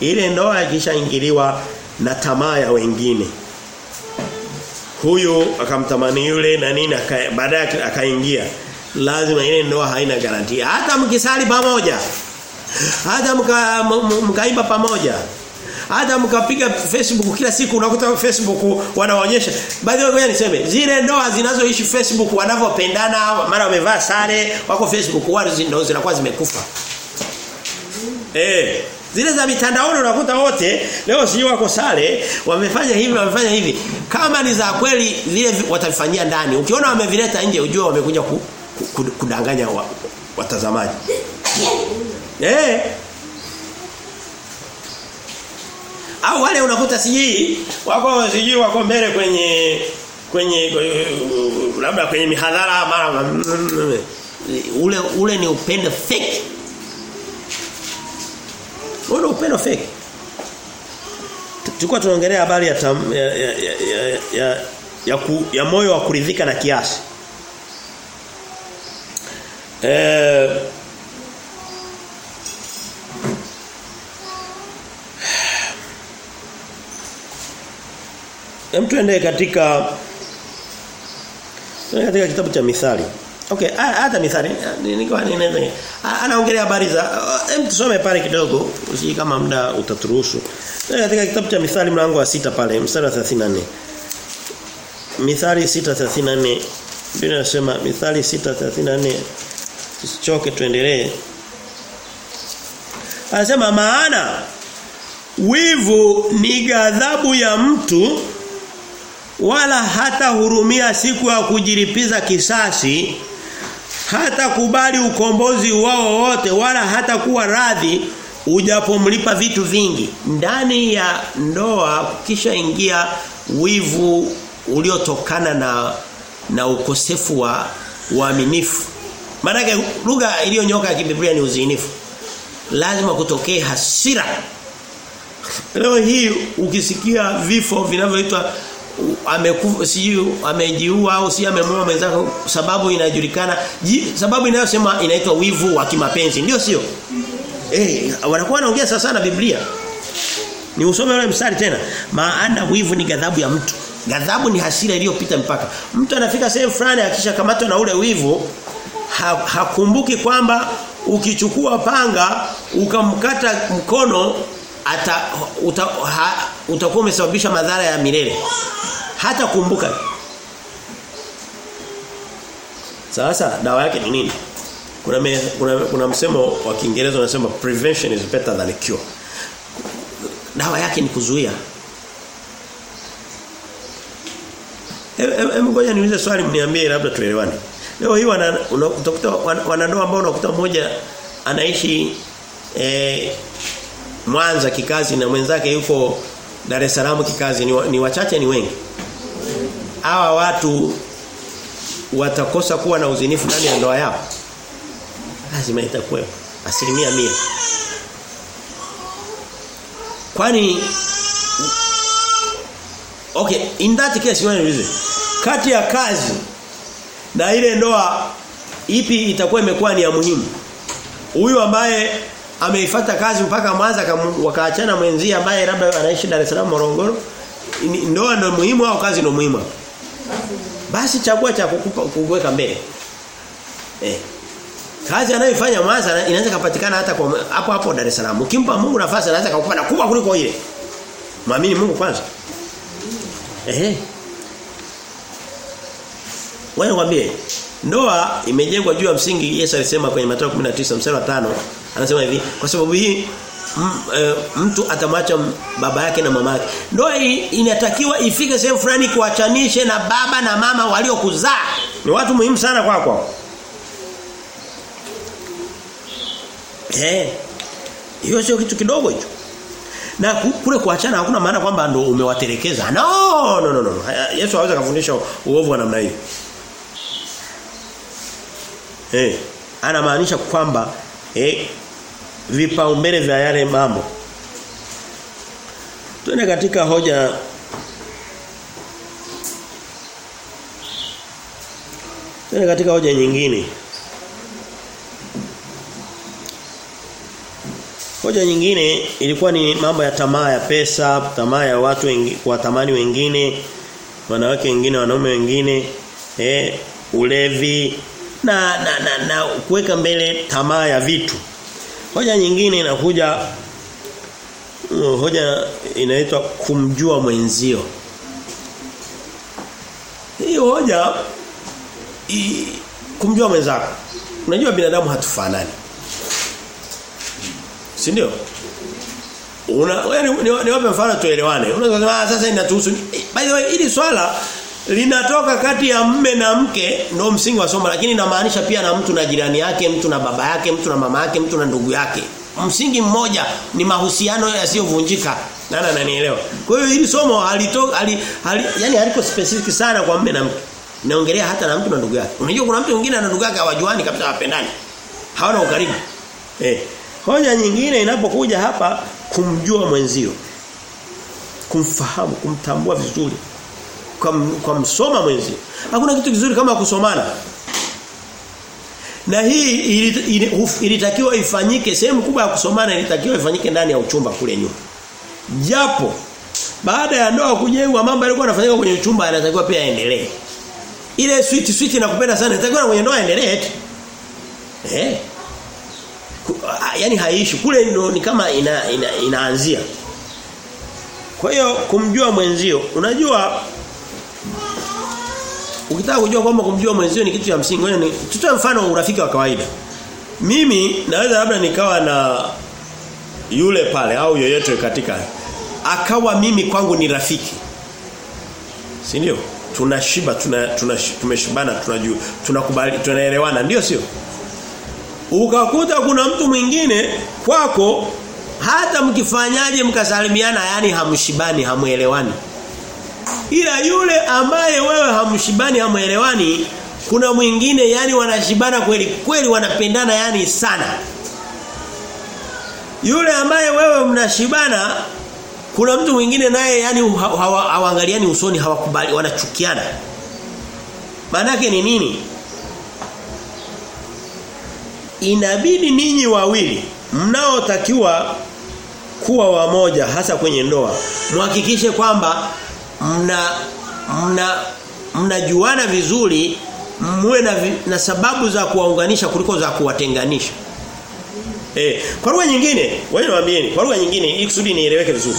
Ile ndoa ikishaingiliwa na tamaa ya wengine. Huyu akamtamani yule na nini baadaye akaingia. Lazima ile ndoa haina garantia. Hata mkisali pamoja. Mka, mkaimba pamoja. Hata mkapiga Facebook kila siku unakuta Facebook wanaonyesha. Baadhi yao niseme zile ndoa zinazoishi Facebook wanavyopendana mara wamevaa sare wako Facebook wale ndio zinakuwa zimekufa. Eh Zile za mitandaoni unakuta wote leo sio wako sare wamefanya hivi wamefanya hivi. Kama ni za kweli zile watafanyia ndani. Ukiona wamevileta nje ujue wamekuja ku, ku, kudanganya wa, watazamaji. Eh. Au wale unakuta sijui wako siji wako mbele kwenye kwenye labda kwenye mihadhara mara ule ule ni upendo fake. Ule upendo fake. Tulikuwa tunaongelea habari ya, tam, ya, ya, ya, ya, ya, ku, ya moyo wa kuridhika na kiasi. Eh Hem tuende katika tuende katika kitabu cha Mithali. Okay, hata Mithali nilikuwa ninaweza. Anaongelea habari za hem tusome pale kidogo, usiji kama muda utaturuhusu. Katika kitabu cha Mithali mlango wa sita pale, mstari wa 34. Mithali 6:34. Biblia inasema Mithali 6:34 tusichoke tuendelee. Anasema maana wivu ni ghadhabu ya mtu wala hata hurumia siku ya kujilipiza kisasi hata kubali ukombozi wao wote wala hata kuwa radhi ujapomlipa vitu vingi. Ndani ya ndoa kisha ingia wivu uliotokana na na ukosefu wa uaminifu. Maana lugha iliyonyoka ya kibiblia ni uzinifu. Lazima kutokee hasira. Leo hii ukisikia vifo vinavyoitwa amekufa amejiua au si amemwoa mwenzake sababu inajulikana sababu inayosema inaitwa wivu wa kimapenzi ndio sio? Eh wanakuwa wanaongea sasa sana Biblia. Ni usome ule mstari tena. Maana wivu ni ghadhabu ya mtu. Ghadhabu ni hasira iliyopita mpaka. Mtu anafika sehemu fulani akisha kamatwa na ule wivu ha, hakumbuki kwamba ukichukua panga ukamkata mkono ata uta, ha, utakuwa umesababisha madhara ya milele. Hata kumbuka. Sasa dawa yake ni nini? Kuna, me, kuna kuna msemo wa Kiingereza unasema prevention is better than cure. Dawa yake ni kuzuia. Hebu ngoja niulize swali mniambie labda tuelewane. Leo hii wana utakuta wanandoa ambao unakuta mmoja anaishi eh, Mwanza kikazi na mwenzake yuko Dar es Salaam kikazi ni, ni wachache ni wengi. Hawa watu watakosa kuwa na uzinifu ndani ya ndoa yao. Lazima itakuwa asilimia mia. Kwani Okay, in that case wewe niulize. Kati ya kazi na ile ndoa ipi itakuwa imekuwa ni ya muhimu? Huyu ambaye ameifuata kazi mpaka Mwanza wakaachana mwenzie ambaye labda anaishi Dar es Salaam Morogoro. Ndoa ndio muhimu au kazi ndio muhimu. Basi chagua cha kukupa kuweka mbele. Eh. Kazi anayofanya Mwanza inaweza kupatikana hata kwa hapo hapo Dar es Salaam. Ukimpa Mungu nafasi anaweza kukupa na kubwa kuliko ile. Muamini Mungu kwanza. Ehe. Wewe mwambie ndoa imejengwa juu ya msingi Yesu alisema kwenye Mathayo 19 mstari wa 5 anasema hivi kwa sababu hii m, e, mtu atamwacha baba yake na mama yake ndoa inatakiwa ifike sehemu fulani kuachanishe na baba na mama waliokuzaa ni watu muhimu sana kwako kwa. eh hiyo sio kitu kidogo hicho Na kule kuachana hakuna maana kwamba ndo umewaterekeza No, no, no, no. Yesu hawezi kufundisha uovu wa namna hiyo. Eh, anamaanisha kwamba eh vipaumbele vya yale mambo. Tuende katika hoja Tuna katika hoja nyingine. Hoja nyingine ilikuwa ni mambo ya tamaa ya pesa, tamaa ya watu wengi, kuwatamani wengine, wanawake wengine, wanaume wengine, eh, ulevi na na, na, na kuweka mbele tamaa ya vitu. Hoja nyingine inakuja uh, hoja inaitwa kumjua mwenzio. Hii hoja i, kumjua mwenzako. Unajua binadamu hatufanani. Si ndio? Una yani niwape mfano tuelewane. Unaweza kusema sasa inatuhusu. By the way hili swala linatoka kati ya mme na mke ndio msingi wa somo lakini inamaanisha pia na mtu na jirani yake, mtu na baba yake, mtu na mama yake, mtu na ndugu yake. Msingi mmoja ni mahusiano yasiyovunjika. Nani ananielewa? Kwa hiyo hili somo halitoka hali, hali, yani haliko specific sana kwa mme na mke. Naongelea hata na mtu na ndugu yake. Unajua kuna mtu mwingine na ndugu yake hawajuani kabisa hawapendani. Hawana ukaribu. Eh. Hoja nyingine inapokuja hapa kumjua mwenzio. Kumfahamu, kumtambua vizuri. Kwa, kwa msoma mwenzi. Hakuna kitu kizuri kama kusomana. Na hii ilitakiwa ifanyike sehemu kubwa ya kusomana ilitakiwa ifanyike ndani ya uchumba kule nyuma. Japo baada ya ndoa kujengwa mambo yalikuwa yanafanyika kwenye uchumba yanatakiwa pia yaendelee. Ile sweet sweet nakupenda sana inatakiwa kwenye ndoa yaendelee eti. Eh. Yaani haishi kule ndo ni kama ina, ina, inaanzia. Kwa hiyo kumjua mwenzio, unajua ukitaka kujua kwamba kumjua mwenzio ni kitu cha msingi, ni tutoe mfano urafiki wa kawaida. Mimi naweza labda nikawa na yule pale au yoyote katika akawa mimi kwangu ni rafiki. Si ndio? tunashiba tuna, tuna tumeshibana tunajua tunakubali tunaelewana ndio sio ukakuta kuna mtu mwingine kwako hata mkifanyaje mkasalimiana yani hamshibani hamuelewani ila yule ambaye wewe hamshibani hamuelewani kuna mwingine yani wanashibana kweli kweli wanapendana yani sana yule ambaye wewe mnashibana kuna mtu mwingine naye yani hawaangaliani hawa usoni hawakubali wanachukiana. Maana ni nini? Inabidi ninyi wawili mnaotakiwa kuwa wamoja hasa kwenye ndoa muhakikishe kwamba mna mna mnajuana vizuri muwe na, na sababu za kuwaunganisha kuliko za kuwatenganisha. Eh, kwa lugha nyingine, wewe niwaambieni, kwa lugha nyingine ili kusudi nieleweke vizuri.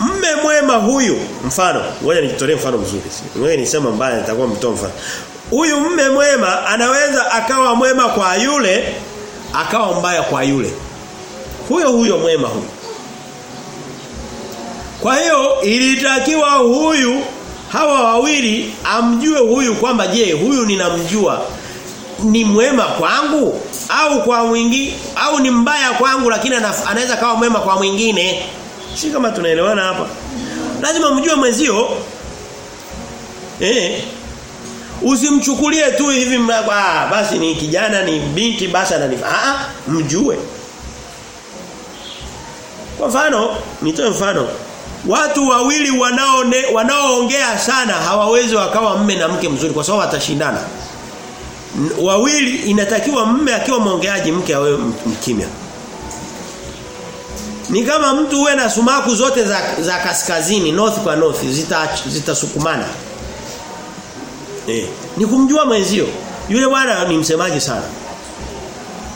Mme mwema huyu, mfano, ngoja nijitolee mfano mzuri. Ngoja nisema mbaya nitakuwa mtoa mfano. Huyu mme mwema anaweza akawa mwema kwa yule, akawa mbaya kwa yule. Huyo huyo mwema huyu. Kwa hiyo ilitakiwa huyu hawa wawili amjue huyu kwamba je, huyu ninamjua ni mwema kwangu au kwa mwingi au ni mbaya kwangu lakini anaweza kawa mwema kwa mwingine. Si kama tunaelewana hapa. Lazima mjue mwezio Eh. Usimchukulie tu hivi ah basi ni kijana ni binti basi ananifaa. Ah mjue. Kwa mfano, nitoe mfano. Watu wawili wanao wanaoongea sana hawawezi wakawa mme na mke mzuri kwa sababu watashindana wawili inatakiwa mme akiwa mwongeaji mke awe mkimya. Ni kama mtu uwe na sumaku zote za, za kaskazini north kwa north zitasukumana. Zita eh, ni kumjua mwenzio. Yule bwana ni msemaji sana.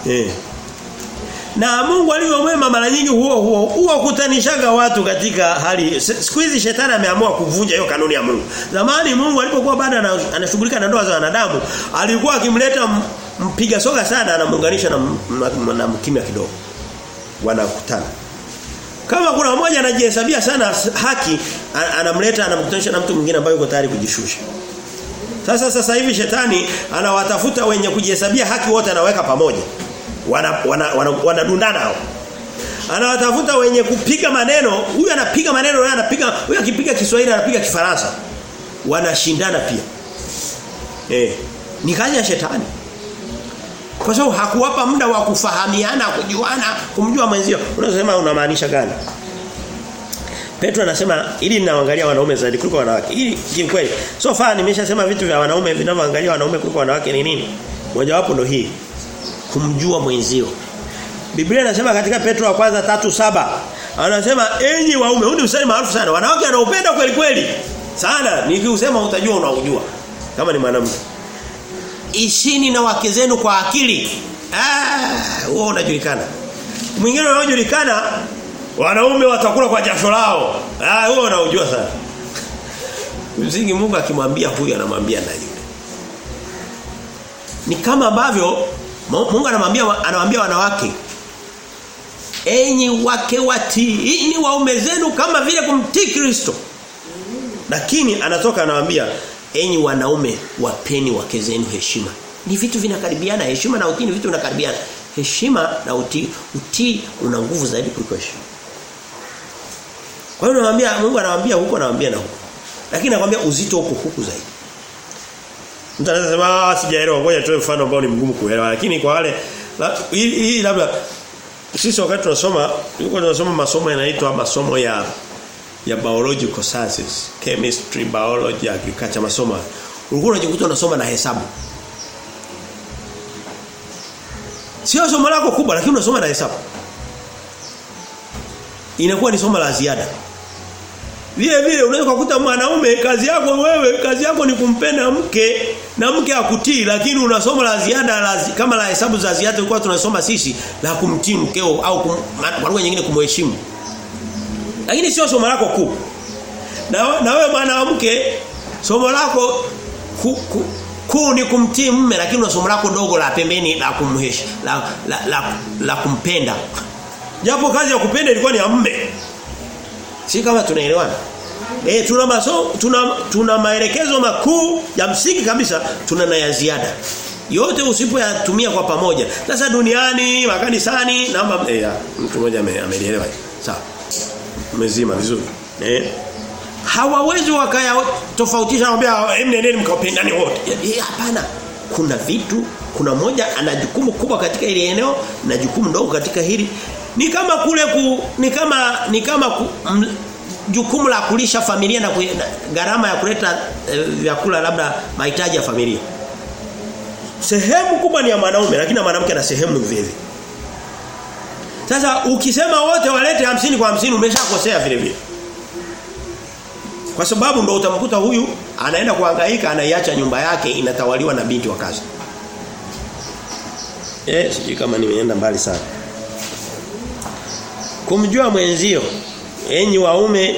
Eh. Na Mungu alivyo mwema mara nyingi huo huo huo kutanishaga watu katika hali siku hizi shetani ameamua kuvunja hiyo kanuni ya Mungu. Zamani Mungu alipokuwa bado anashughulika na ndoa za wanadamu, alikuwa akimleta mpiga soga sana anamuunganisha na, na, na mkimya kidogo. Wanakutana. Kama kuna mmoja anajihesabia sana haki, anamleta anamkutanisha na mtu mwingine ambaye yuko tayari kujishusha. Sasa sasa hivi shetani anawatafuta wenye kujihesabia haki wote anaweka pamoja. Wanadundana wana, wana, wana hao. Anawatafuta wenye kupiga maneno, huyu anapiga maneno, na anapiga, huyu akipiga Kiswahili anapiga Kifaransa. Wanashindana pia. Eh, ni kazi ya shetani. Kwa sababu hakuwapa muda wa kufahamiana, kujuana, kumjua mwenzio. Unasema unamaanisha gani? Petro anasema ili ninaangalia wanaume zaidi kuliko wanawake. Ili kweli. So far nimeshasema vitu vya wanaume vinavyoangalia wanaume kuliko wanawake ni nini? Mojawapo ndo hii. Kumjua mwenzio. Biblia inasema katika Petro wa kwanza tatu saba anasema enyi waume, huu mstari maarufu sana. Wanawake wanaupenda kweli kweli. Sana. Nikiusema utajua unaujua. Kama ni mwanamke. Ishini na wake zenu kwa akili. Ah, huo unajulikana. Mwingine unaojulikana wanaume watakula kwa jasho lao. Ah, huo unaujua sana. Msingi Mungu akimwambia huyu anamwambia na yule. Ni kama ambavyo Mungu anamwambia anamwambia wanawake Enyi wake watii ni waume zenu kama vile kumtii Kristo. Lakini anatoka anawaambia enyi wanaume wapeni wake zenu heshima. Ni vitu vinakaribiana heshima na utii ni vitu vinakaribiana. Heshima na utii utii una nguvu zaidi kuliko heshima. Kwa hiyo anamwambia Mungu anamwambia huko anamwambia na huko. Lakini anakuambia uzito huko huku zaidi. Mtu sema sijaelewa ngoja tuwe mfano ambao ni mgumu kuelewa lakini kwa wale hii labda sisi wakati tunasoma yuko tunasoma masomo yanaitwa masomo ya ya biological sciences, chemistry, biology, agriculture masomo. Ulikuwa unajikuta unasoma na hesabu. Sio somo lako kubwa lakini unasoma na hesabu. Inakuwa ni somo la ziada. Vile vile unaweza kukuta mwanaume kazi yako wewe kazi yako ni kumpenda mke na mke akutii lakini unasoma la ziada la, zi, kama la hesabu za ziada tulikuwa tunasoma sisi la kumtii mkeo au kwa lugha nyingine kumheshimu. Lakini sio somo lako kuu. Na na wewe mwanamke somo lako kuu ku, ku, ni kumtii mume lakini una somo lako dogo la pembeni la kumheshimu la, la, la, la, la kumpenda. Japo kazi ya kupenda ilikuwa ni ya mume. Si kama tunaelewana. Eh tuna maso tuna tuna maelekezo makuu ya msingi kabisa tuna na ya ziada. Yote usipoyatumia kwa pamoja. Sasa duniani, makanisani, naomba eh mtu mmoja amelielewa. Sawa. Mezima vizuri. Eh hawawezi wakaya tofautisha anambia hem mkapendane wote. Hapana. Kuna vitu, kuna mmoja ana jukumu kubwa katika ile eneo na jukumu ndogo katika hili ni kama kule ku, ni kama ni kama ku, m, jukumu la kulisha familia na, na gharama ya kuleta e, vyakula labda mahitaji ya familia. Sehemu kubwa ni ya mwanaume lakini mwanamke ana sehemu vile. Sasa ukisema wote walete hamsini kwa hamsini umeshakosea vile vile. Kwa sababu ndo utamkuta huyu anaenda kuhangaika anaiacha nyumba yake inatawaliwa na binti wa kazi. Eh, sijui kama nimeenda mbali sana. Kumjua mwenzio enyi waume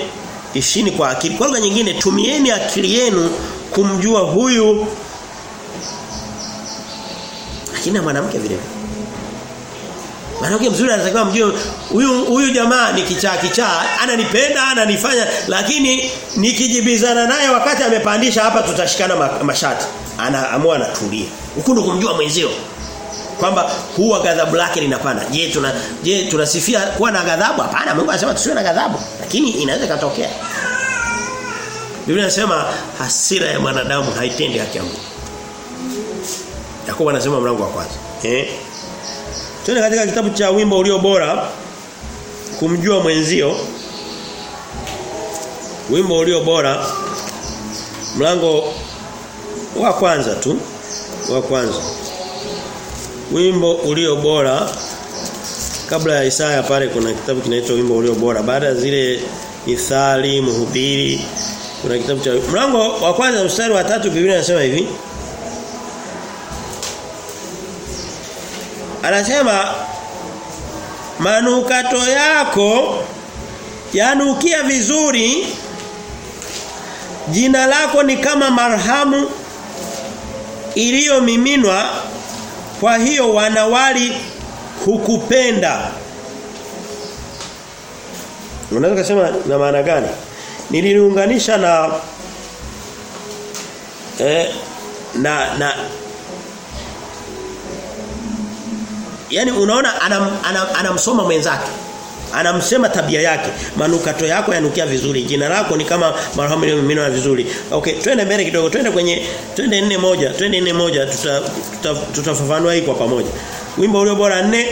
ishini kwa akili. Kwa nyingine tumieni akili yenu kumjua huyu lakini mwanamke vile vile. Mwanamke mzuri anatakiwa mjue huyu huyu jamaa ni kichaa kichaa, ananipenda, ananifanya lakini nikijibizana naye wakati amepandisha hapa tutashikana mashati. Anaamua anatulia. Huko ndo kumjua mwenzio kwamba huwa ghadhabu lake linapanda. Je, tuna je tunasifia kuwa na ghadhabu? Hapana, Mungu anasema tusiwe na ghadhabu, lakini inaweza katokea. Biblia inasema hasira ya mwanadamu haitendi haki ya Mungu. Yakobo anasema mlango wa kwanza. Eh? Tuende katika kitabu cha wimbo ulio bora kumjua mwenzio. Wimbo ulio bora mlango wa kwanza tu wa kwanza wimbo ulio bora. Kabla ya Isaya pale kuna kitabu kinaitwa wimbo ulio bora. Baada ya zile Mithali mhubiri kuna kitabu cha mlango wa kwanza mstari wa tatu Biblia inasema hivi. Anasema manukato yako yanukia vizuri. Jina lako ni kama marhamu iliyomiminwa kwa hiyo wanawali hukupenda. Unaweza kusema na maana gani? Niliunganisha na eh na na yani unaona anam, anam, anamsoma mwenzake. Anamsema tabia yake. Manukato yako yanukia vizuri. Jina lako ni kama marhamu ile vizuri. Okay, twende mbele kidogo. Twende kwenye twende nne moja. Twende nne moja tutafafanua tuta, tuta hii kwa pamoja. Wimbo ulio bora nne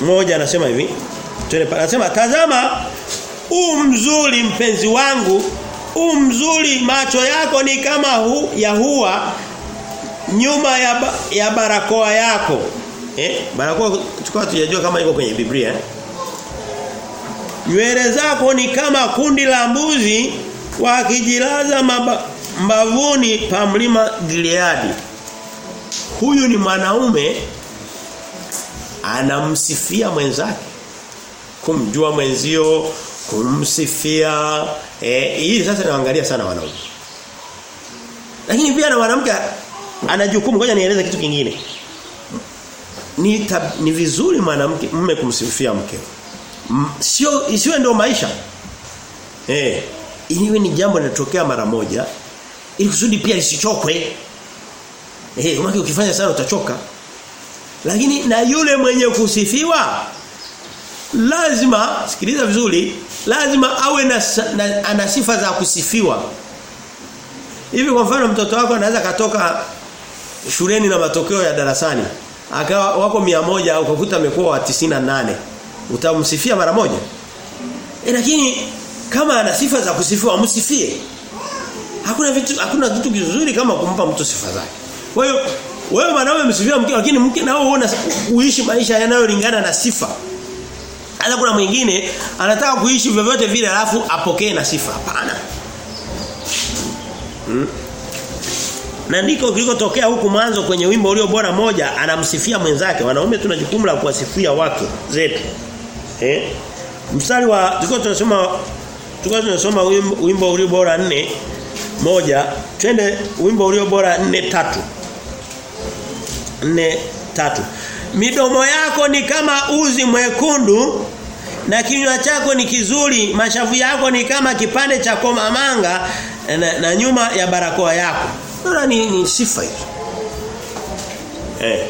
moja anasema hivi. Twende anasema tazama u mzuri mpenzi wangu u mzuri macho yako ni kama hu, ya hua nyuma ya, ba, ya barakoa yako eh barakoa tukao tujajua kama iko kwenye Biblia eh? Nywele zako ni kama kundi la mbuzi wakijilaza mbavuni pa mlima Gileadi. Huyu ni mwanaume anamsifia mwenzake kumjua mwenzio kumsifia eh hii sasa naangalia sana wanaume. Lakini pia na mwanamke ana jukumu ngoja nieleze kitu kingine. Ni tab, ni vizuri mwanamke mume kumsifia mke sio isiwe ndio maisha. Eh iliwe ni jambo linatokea mara moja ili kusudi pia lisichokwe. Eh umaki ukifanya sana utachoka. Lakini na yule mwenye kusifiwa lazima sikiliza vizuri lazima awe na, na ana sifa za kusifiwa. Hivi kwa mfano mtoto wako anaweza katoka shuleni na matokeo ya darasani akawa wako moja ukakuta amekuwa wa nane utamsifia mara moja e, lakini kama ana sifa za kusifiwa msifie hakuna vitu hakuna kitu kizuri kama kumpa mtu sifa zake kwa hiyo wewe mwanaume msifia mke lakini mke nao uona uishi maisha yanayolingana na sifa hata kuna mwingine anataka kuishi vyovyote vile alafu apokee na sifa hapana hmm? Na ndiko kilikotokea huku mwanzo kwenye wimbo ulio bora moja anamsifia mwenzake. Wanaume tuna jukumu la kuwasifia wake zetu. Eh? Mstari wa tulikuwa tunasoma tulikuwa tunasoma wimbo, ulio bora 4 moja twende wimbo ulio bora nne tatu nne tatu midomo yako ni kama uzi mwekundu na kinywa chako ni kizuri mashavu yako ni kama kipande cha komamanga na, na nyuma ya barakoa yako Naona ni, ni sifa hizo. Eh.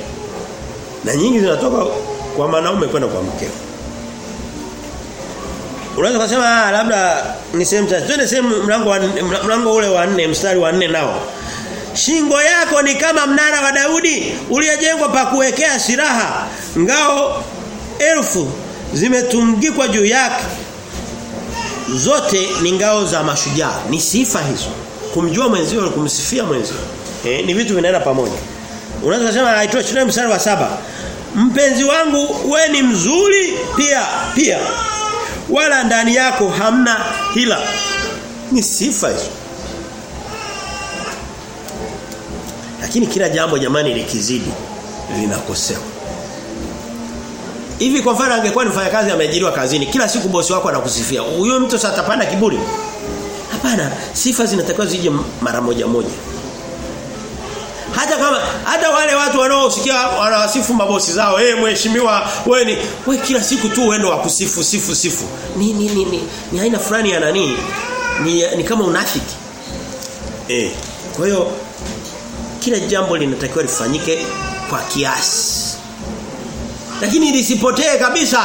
Na nyingi zinatoka kwa wanaume kwenda kwa mkeo. Unaweza kusema labda ni sehemu chache. Twende sehemu mlango mlango ule wa 4 mstari wa 4 nao. Shingo yako ni kama mnara wa Daudi uliojengwa pa kuwekea silaha. Ngao elfu zimetungikwa juu yake. Zote ni ngao za mashujaa. Ni sifa hizo kumjua mwenzio na kumsifia mwenzio. Eh, ni vitu vinaenda pamoja. Unaweza kusema aitoe shule mstari wa saba Mpenzi wangu we ni mzuri pia pia. Wala ndani yako hamna hila. Ni sifa hizo. Lakini kila jambo jamani likizidi linakosewa. Hivi kwa mfano angekuwa ni mfanyakazi ameajiriwa kazini, kila siku bosi wako anakusifia. Huyo mtu sasa atapanda kiburi. Hapana, sifa zinatakiwa zije mara moja moja. Hata kama hata wale watu wanaosikia wanawasifu mabosi zao, eh hey, mheshimiwa, wewe ni wewe kila siku tu uende wakusifu sifu sifu. Ni ni ni ni, ni aina fulani ya nani? Ni, ni kama unafiki. Eh. Kwa hiyo kila jambo linatakiwa lifanyike kwa kiasi. Lakini lisipotee kabisa.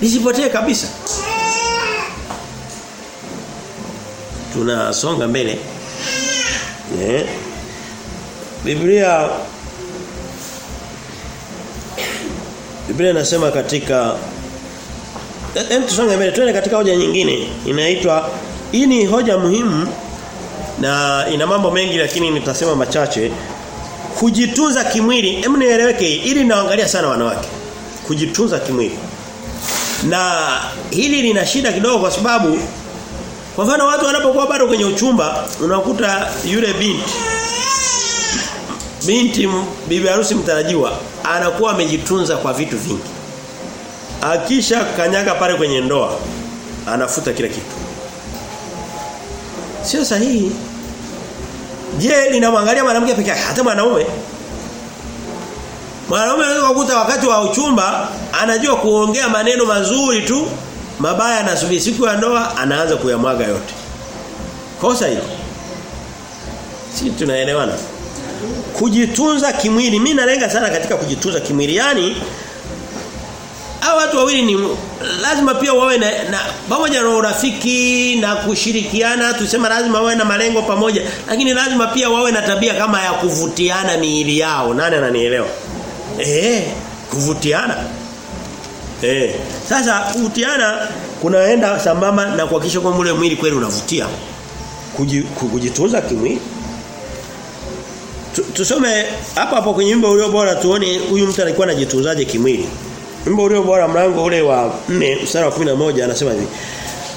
Lisipotee kabisa. tunasonga mbele yeah. Biblia Biblia inasema katika Hem tusonge mbele twende katika hoja nyingine inaitwa hii ni hoja muhimu na ina mambo mengi lakini nitasema machache. Kujitunza kimwili hem nieleweke ili naangalia sana wanawake. Kujitunza kimwili. Na hili lina shida kidogo kwa sababu kwa mfano watu wanapokuwa bado kwenye uchumba unakuta yule binti binti bibi harusi mtarajiwa anakuwa amejitunza kwa vitu vingi. Akisha kanyaga pale kwenye ndoa anafuta kila kitu. Sio sahihi. Je, linamwangalia mwanamke peke yake hata mwanaume? Mwanaume anaweza kukuta wakati wa uchumba anajua kuongea maneno mazuri tu mabaya anasubiri siku ya ndoa anaanza kuyamwaga yote. Kosa hilo. Si tunaelewana? Kujitunza kimwili. Mimi nalenga sana katika kujitunza kimwili. yani hao watu wawili ni lazima pia wawe na, na pamoja na urafiki na kushirikiana. Tuseme lazima wawe na malengo pamoja lakini lazima pia wawe na tabia kama ya kuvutiana miili yao. Nani ananielewa? Eh kuvutiana. Eh sasa kuvutiana kunaenda sambamba na kuhakikisha kwamba ule mwili kweli unavutia. Kujitunza kimwili tusome hapa hapo kwenye wimbo ulio bora tuone huyu mtu alikuwa anajitunzaje kimwili Wimbo ulio bora mlango ule wa 4 mstari wa 11 anasema hivi.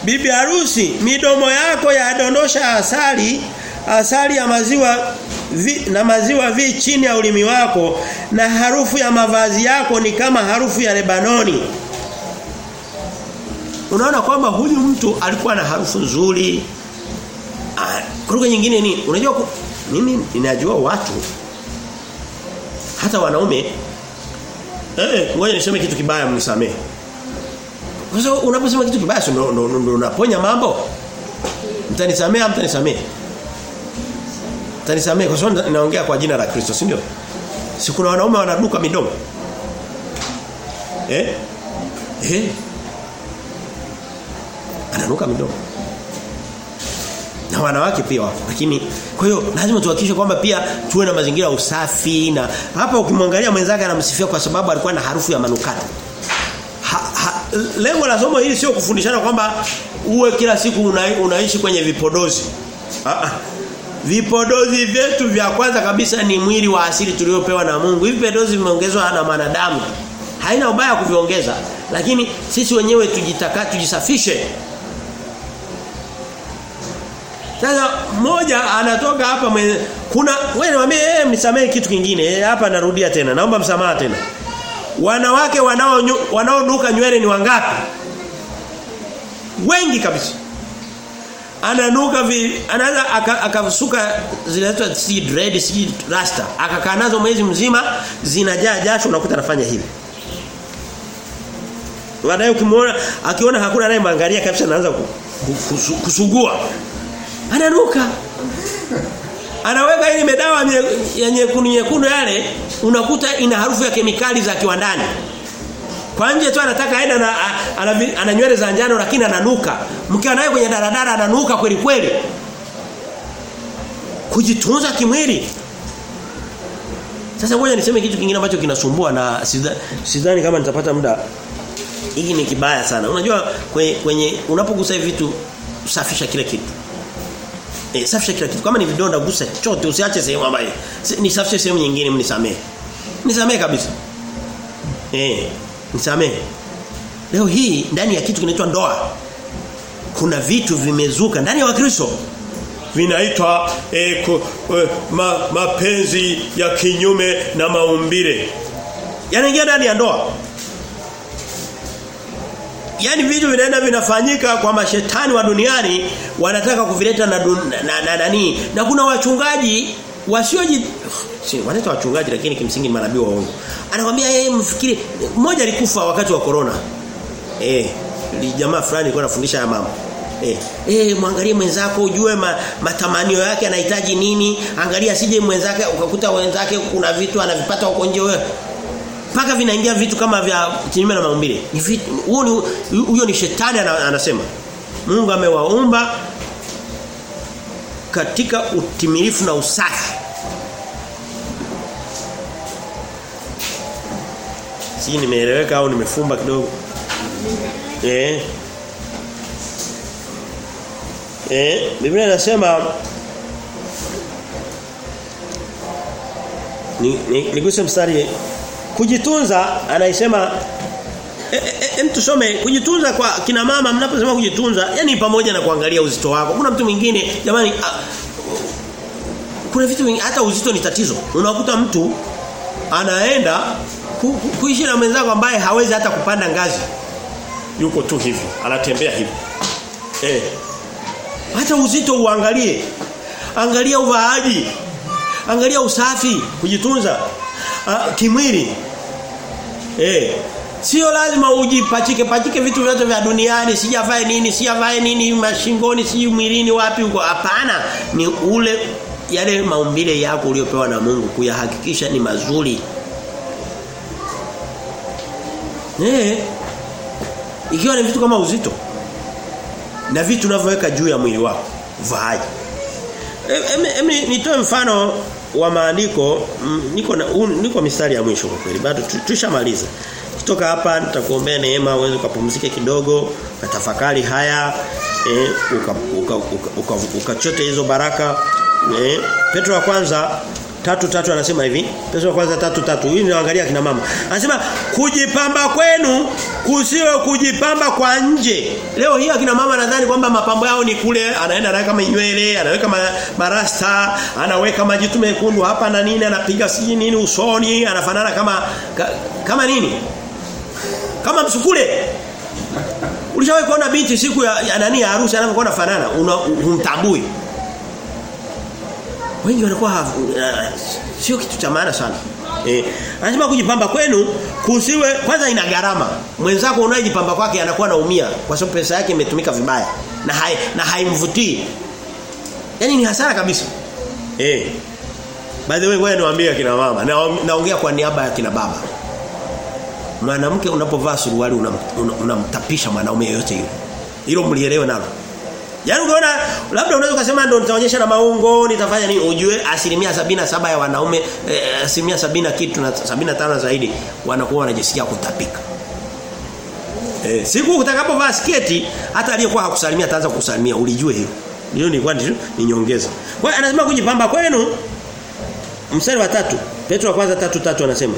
Bibi harusi midomo yako yadondosha asali asali ya maziwa vi, na maziwa vi chini ya ulimi wako na harufu ya mavazi yako ni kama harufu ya Lebanoni. Unaona kwamba huyu mtu alikuwa na harufu nzuri. Kwa lugha nyingine ni unajua mimi ninajua watu hata wanaume Eh, ngoja niseme kitu kibaya mnisamee. Kwa sababu unaposema kitu kibaya sio ndo ndo unaponya mambo. Mtanisamea mtanisamee. Mtanisamee kwa sababu ninaongea kwa jina la Kristo, si ndio? Si kuna wanaume wanaduka midomo. Eh? Eh? Ananuka midomo. Na wanawake pia wapo. Lakini kwa hiyo lazima tuhakikishe kwamba pia tuwe na mazingira usafi na hapa ukimwangalia mwenzake anamsifia kwa sababu alikuwa na harufu ya manukato. Ha, ha, lengo la somo hili sio kufundishana kwamba uwe kila siku una, unaishi kwenye vipodozi. Ah. Vipodozi vyetu vya kwanza kabisa ni mwili wa asili tuliopewa na Mungu. Hivi vipodozi vimeongezwa na wanadamu. Haina ubaya kuviongeza, lakini sisi wenyewe tujitakate, tujisafishe. Sasa mmoja anatoka hapa mwenye, kuna wewe niambie eh msamee kitu kingine. E, hapa narudia tena. Naomba msamaha tena. Wanawake wanao wanaonuka nywele ni wangapi? Wengi kabisa. Ananuka vi anaanza akasuka zinaitwa si dread si rasta. Akakaa nazo mwezi mzima zinajaa jasho unakuta anafanya hivi. Baadaye ukimwona akiona hakuna naye mwangalia kabisa anaanza kusugua ananuka anaweka ile medawa ya nyekundu nyekundu yale unakuta ina harufu ya kemikali za kiwandani. Kwa nje tu anataka aenda na ana, nywele za njano lakini ananuka. Mkiwa naye kwenye daradara ananuka kweli kweli. Kujitunza kimwili. Sasa ngoja niseme kitu kingine ambacho kinasumbua na sidhani kama nitapata muda. Hiki ni kibaya sana. Unajua kwenye, kwenye unapogusa vitu usafisha kile kitu E, safisha kila kitu. Kama ni vidonda gusa chote usiache sehemu ambayo ni safisha sehemu nyingine mnisamee. Nisamee kabisa. Eh, nisamee. Leo hii ndani ya kitu kinaitwa ndoa kuna vitu vimezuka ndani ya Wakristo vinaitwa eh, eh, ma, mapenzi ya kinyume na maumbile. Yanaingia ndani ya ndoa. Yaani vitu vinaenda vinafanyika kwa mashetani wa duniani wanataka kuvileta na nani na, na, na, na kuna wachungaji wasioji si wanaita wachungaji lakini kimsingi manabii wa Mungu Anakuambia yeye mfikiri mmoja alikufa wakati wa corona. Eh, jamaa fulani alikuwa anafundisha ya mama. Eh, eh muangalie mwenzako ujue ma, matamanio yake anahitaji nini, angalia sije mwenzake ukakuta wenzake kuna vitu anavipata huko nje wewe mpaka vinaingia vitu kama vya kinyume na maumbile. Ni huo ni huyo ni shetani anasema. Mungu amewaumba katika utimilifu na usafi. Si nimeeleweka au nimefumba kidogo? Eh. Eh, Biblia inasema ni niguse mstari kujitunza anaisema hem e, e, tusome kujitunza kwa kina mama mnaposema kujitunza yani pamoja na kuangalia uzito wako. Kuna mtu mwingine jamani a, kuna vitu vingi hata uzito ni tatizo. Unakuta mtu anaenda ku, ku, kuishi na mwenzako ambaye hawezi hata kupanda ngazi. Yuko tu hivi anatembea hivi. Eh hata uzito uangalie. Angalia uvaaji. Angalia usafi. Kujitunza. A, kimwili eh sio lazima ujipachike pachike vitu vyote vya duniani sijavae nini sijavae nini mashingoni si mwilini wapi huko hapana ni ule yale maumbile yako uliopewa na Mungu kuyahakikisha ni mazuri eh Ikiwa ni vitu kama uzito na vitu unavyoweka juu ya mwili wako, vaaje? Emi nitoe mfano wa maandiko niko na un, niko mistari ya mwisho kwa kweli. Bado tushamaliza. Kutoka hapa nitakuombea neema uweze kupumzika kidogo ukatafakari haya eh ukachote uka, uka, uka, uka hizo baraka. Eh Petro wa kwanza tatu tatu anasema hivi. Petro wa kwanza tatu tatu. Hii ninaangalia kina mama. Anasema kujipamba kwenu kusiwe kujipamba kwa nje. Leo hii akina mama nadhani kwamba mapambo yao ni kule anaenda anaweka nywele anaweka marasta anaweka majitu mekundu hapa na nini anapiga siji nini usoni anafanana kama ka, kama nini? Kama msukule. Ulishawahi kuona binti siku ya, ya nani ya harusi anavyokuwa anafanana? Humtambui wengi wanakuwa uh, sio kitu cha maana sana. Eh, anasema kujipamba kwenu kusiwe kwanza ina gharama. Mwenzako unayejipamba kwake anakuwa naumia kwa sababu pesa yake imetumika vibaya na hai, na haimvutii. Yaani ni hasara kabisa. Eh. By the way wewe niwaambie kina mama na naongea kwa niaba ya kina baba. Mwanamke unapovaa suruali unamtapisha una, una mwanaume yote yule. Hilo mlielewe nalo. Yaani unaona labda unaweza kusema ndio nitaonyesha na maungo nitafanya nini ujue asilimia sabina saba ya wanaume eh, asilimia sabina kitu na sabina tano zaidi wanakuwa wanajisikia kutapika. Eh, siku utakapovaa sketi hata aliyekuwa hakusalimia ataanza kusalimia ulijue hiyo. Ndio kwani ni nyongeza. Kwa hiyo anasema kujipamba kwenu mstari wa tatu Petro wa kwanza tatu tatu anasema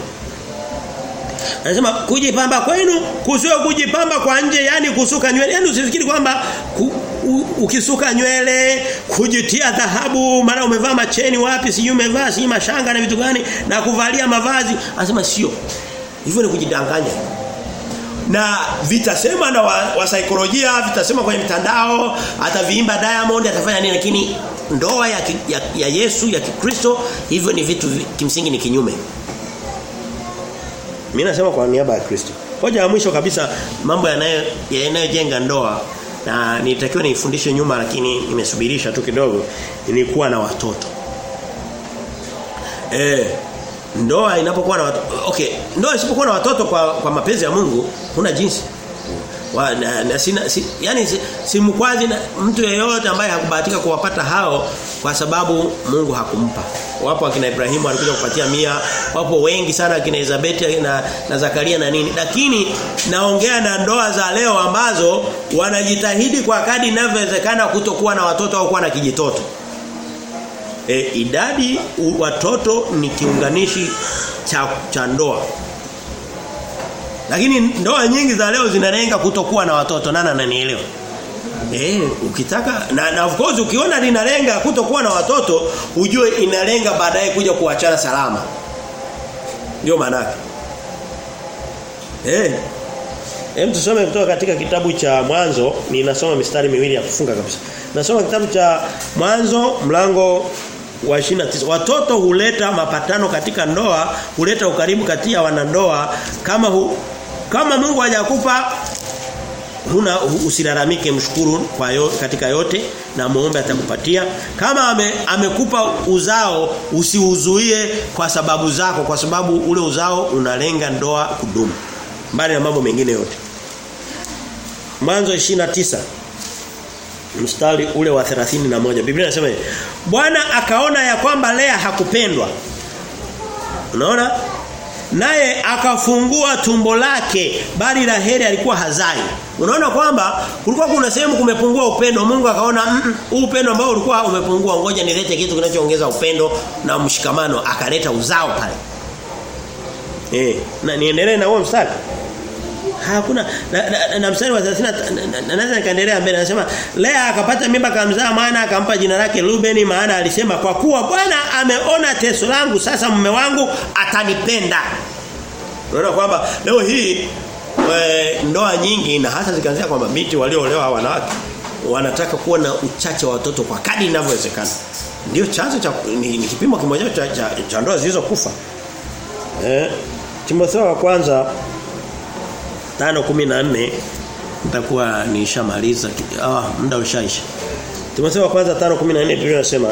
Anasema kujipamba kwenu kusiwe kujipamba kwa nje yani kusuka nywele yani usifikiri kwamba ukisuka nywele kujitia dhahabu mara umevaa macheni wapi sijui umevaa si mashanga na vitu gani na kuvalia mavazi. Anasema sio. Hivyo ni kujidanganya. Na vitasema na wa, wa saikolojia vitasema kwenye mitandao ataviimba Diamond atafanya nini lakini ndoa ya, ya, ya Yesu ya Kikristo hivyo ni vitu kimsingi ni kinyume. Mimi nasema kwa niaba ya Kristo. Hoja ya mwisho kabisa mambo yanayo yanayojenga ndoa na nilitakiwa nifundishe nyuma lakini nimesubirisha tu kidogo nilikuwa na watoto. Eh ndoa inapokuwa na watoto okay ndoa isipokuwa na watoto kwa kwa mapenzi ya Mungu kuna jinsi wa, na, na sina si, yani si, si mkwazi na mtu yeyote ambaye hakubahatika kuwapata hao kwa sababu Mungu hakumpa. Wapo akina Ibrahimu alikuja kupatia mia, wapo wengi sana akina Elizabeth na, na Zakaria na nini. Lakini naongea na ndoa za leo ambazo wanajitahidi kwa kadi inavyowezekana kutokuwa na watoto au kuwa na kijitoto. E, idadi watoto ni kiunganishi cha, cha ndoa. Lakini ndoa nyingi za leo zinalenga kutokuwa na watoto nana ananielewa. Eh, ukitaka na, na of course ukiona linalenga kutokuwa na watoto, ujue inalenga baadaye kuja kuachana salama. Ndio maana. Eh. Hem tusome kutoka katika kitabu cha Mwanzo, ninasoma mistari miwili ya kufunga kabisa. Nasoma kitabu cha Mwanzo mlango wa 29. Watoto huleta mapatano katika ndoa, huleta ukaribu kati ya wanandoa kama hu, kama Mungu hajakupa huna usilalamike mshukuru kwa yo, katika yote na muombe atakupatia. Kama ame, amekupa uzao usiuzuie kwa sababu zako kwa sababu ule uzao unalenga ndoa kudumu. Mbali na mambo mengine yote. Mwanzo 29 mstari ule wa 31 Biblia inasema Bwana akaona ya kwamba Lea hakupendwa. Unaona naye akafungua tumbo lake bali Raheli alikuwa hazai. Unaona kwamba kulikuwa kuna sehemu kumepungua upendo. Mungu akaona huu mm, upendo ambao ulikuwa umepungua ngoja nilete kitu kinachoongeza upendo na mshikamano. Akaleta uzao pale. Eh na niendelee na huo mstari hakuna. Na, mstari wa 30 naweza nikaendelea mbele anasema Lea akapata mimba kamzaa maana akampa jina lake Rubeni maana alisema kwa kuwa Bwana ameona teso langu sasa mume wangu atanipenda. Unaona kwamba leo hii we, ndoa nyingi na hasa zikaanzia kwa mabinti walioolewa wanawake wanataka kuwa na uchache wa watoto kwa kadri inavyowezekana. Ndio chanzo cha ni, ni kipimo kimoja cha, cha, cha ndoa zilizokufa. Eh Timotheo wa kwanza 5:14 nitakuwa nishamaliza. Ah muda ushaisha. Timotheo wa kwanza 5:14 Biblia inasema